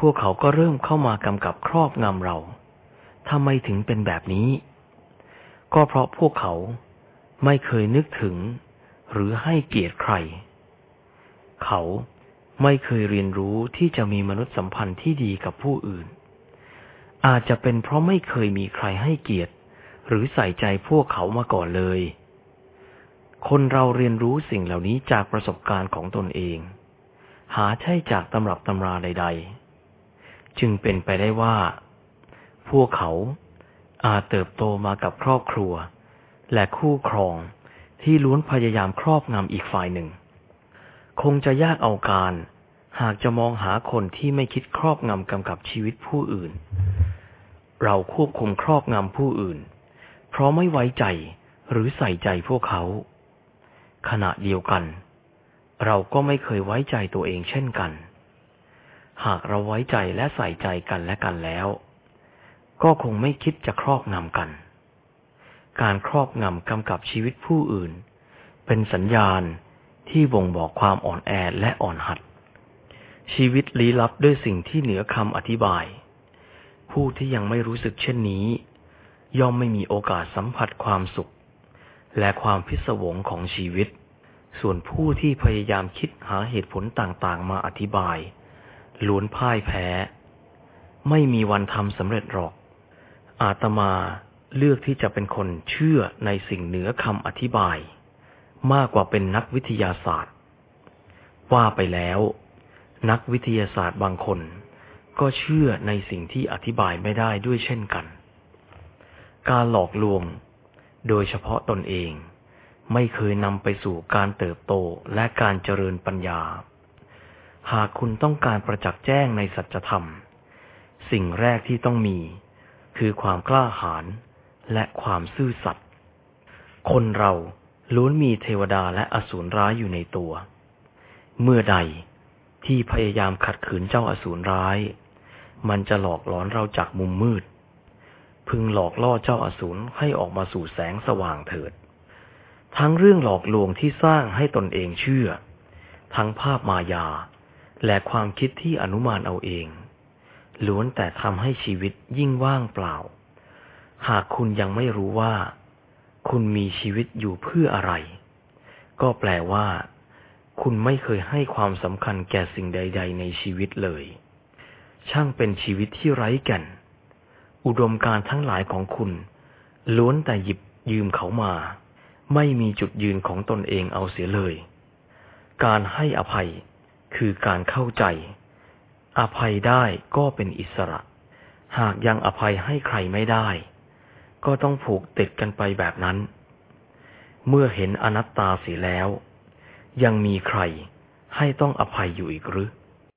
พวกเขาก็เริ่มเข้ามากำกับครอบงำเราทำไมถึงเป็นแบบนี้ ก็เพราะพวกเขาไม่เคยนึกถึง หรือให้เกียรติใคร เขาไม่เคยเรียนรู้ที่จะมีมนุษยสัมพันธ์ที่ดีกับผู้อื่น อาจจะเป็นเพราะไม่เคยมีใครให้เกียรติ หรือใส่ใจพวกเขามาก่อนเลย คนเราเรียนรู้สิ่งเหล่านี้จากประสบการณ์ของตนเอง หาใช่จากตำรับตำราใด ๆ จึงเป็นไปได้ว่า พวกเขาอาจเติบโตมากับครอบครัว และคู่ครองที่ล้วนพยายามครอบงำอีกฝ่ายหนึ่ง คงจะยากเอาการ หากจะมองหาคนที่ไม่คิดครอบงำกำกับชีวิตผู้อื่น เราควบคุมครอบงำผู้อื่น เพราะไม่ไว้ใจหรือใส่ใจพวกเขา ขณะเดียวกัน เราก็ไม่เคยไว้ใจตัวเองเช่นกัน หากเราไว้ใจและใส่ใจกันและกันแล้ว ก็คงไม่คิดจะครอบงำกัน การครอบงำกำกับชีวิตผู้อื่น เป็นสัญญาณที่บ่งบอกความอ่อนแอและอ่อนหัด ชีวิตลี้ลับด้วยสิ่งที่เหนือคำอธิบาย ผู้ที่ยังไม่รู้สึกเช่นนี้ ย่อมไม่มีโอกาสสัมผัสความสุข และความพิศวงของชีวิต ส่วนผู้ที่พยายามคิดหาเหตุผลต่างๆ มาอธิบาย ล้วนพ่ายแพ้ ไม่มีวันทำสำเร็จหรอก อาตมาเลือกที่จะเป็นคนเชื่อในสิ่งเหนือคำอธิบาย มากกว่าเป็นนักวิทยาศาสตร์ ว่าไปแล้ว นักวิทยาศาสตร์บางคน ก็เชื่อในสิ่งที่อธิบายไม่ได้ด้วยเช่นกัน การหลอกลวง โดยเฉพาะตนเอง ไม่เคยนำไปสู่การเติบโตและการเจริญปัญญา หากคุณต้องการประจักษ์แจ้งในสัจธรรม สิ่งแรกที่ต้องมี คือความกล้าหาญและความซื่อสัตย์คนเราล้วนมีเทวดาและอสูรร้ายอยู่ในตัว เมื่อใดที่พยายามขัดขืนเจ้าอสูรร้าย มันจะหลอกหลอนเราจากมุมมืด พึงหลอกล่อเจ้าอสูรให้ออกมาสู่แสงสว่างเถิด ทั้งเรื่องหลอกลวงที่สร้างให้ตนเองเชื่อ ทั้งภาพมายา และความคิดที่อนุมานเอาเอง ล้วนแต่ทำให้ชีวิตยิ่งว่างเปล่า หากคุณยังไม่รู้ว่า คุณมีชีวิตอยู่เพื่ออะไร ก็แปลว่า คุณไม่เคยให้ความสำคัญแก่สิ่งใด ๆ ในชีวิตเลย ช่างเป็นชีวิตที่ไร้แก่น อุดมการทั้งหลายของคุณ ล้วนแต่หยิบยืมเขามา ไม่มีจุดยืนของตนเองเอาเสียเลย การให้อภัย คือการเข้าใจ อภัยได้ก็เป็นอิสระ หากยังอภัยให้ใครไม่ได้ ก็ต้องผูกติดกันไปแบบนั้น เมื่อเห็นอนัตตาเสียแล้ว ยังมีใครให้ต้องอภัยอยู่อีกหรือ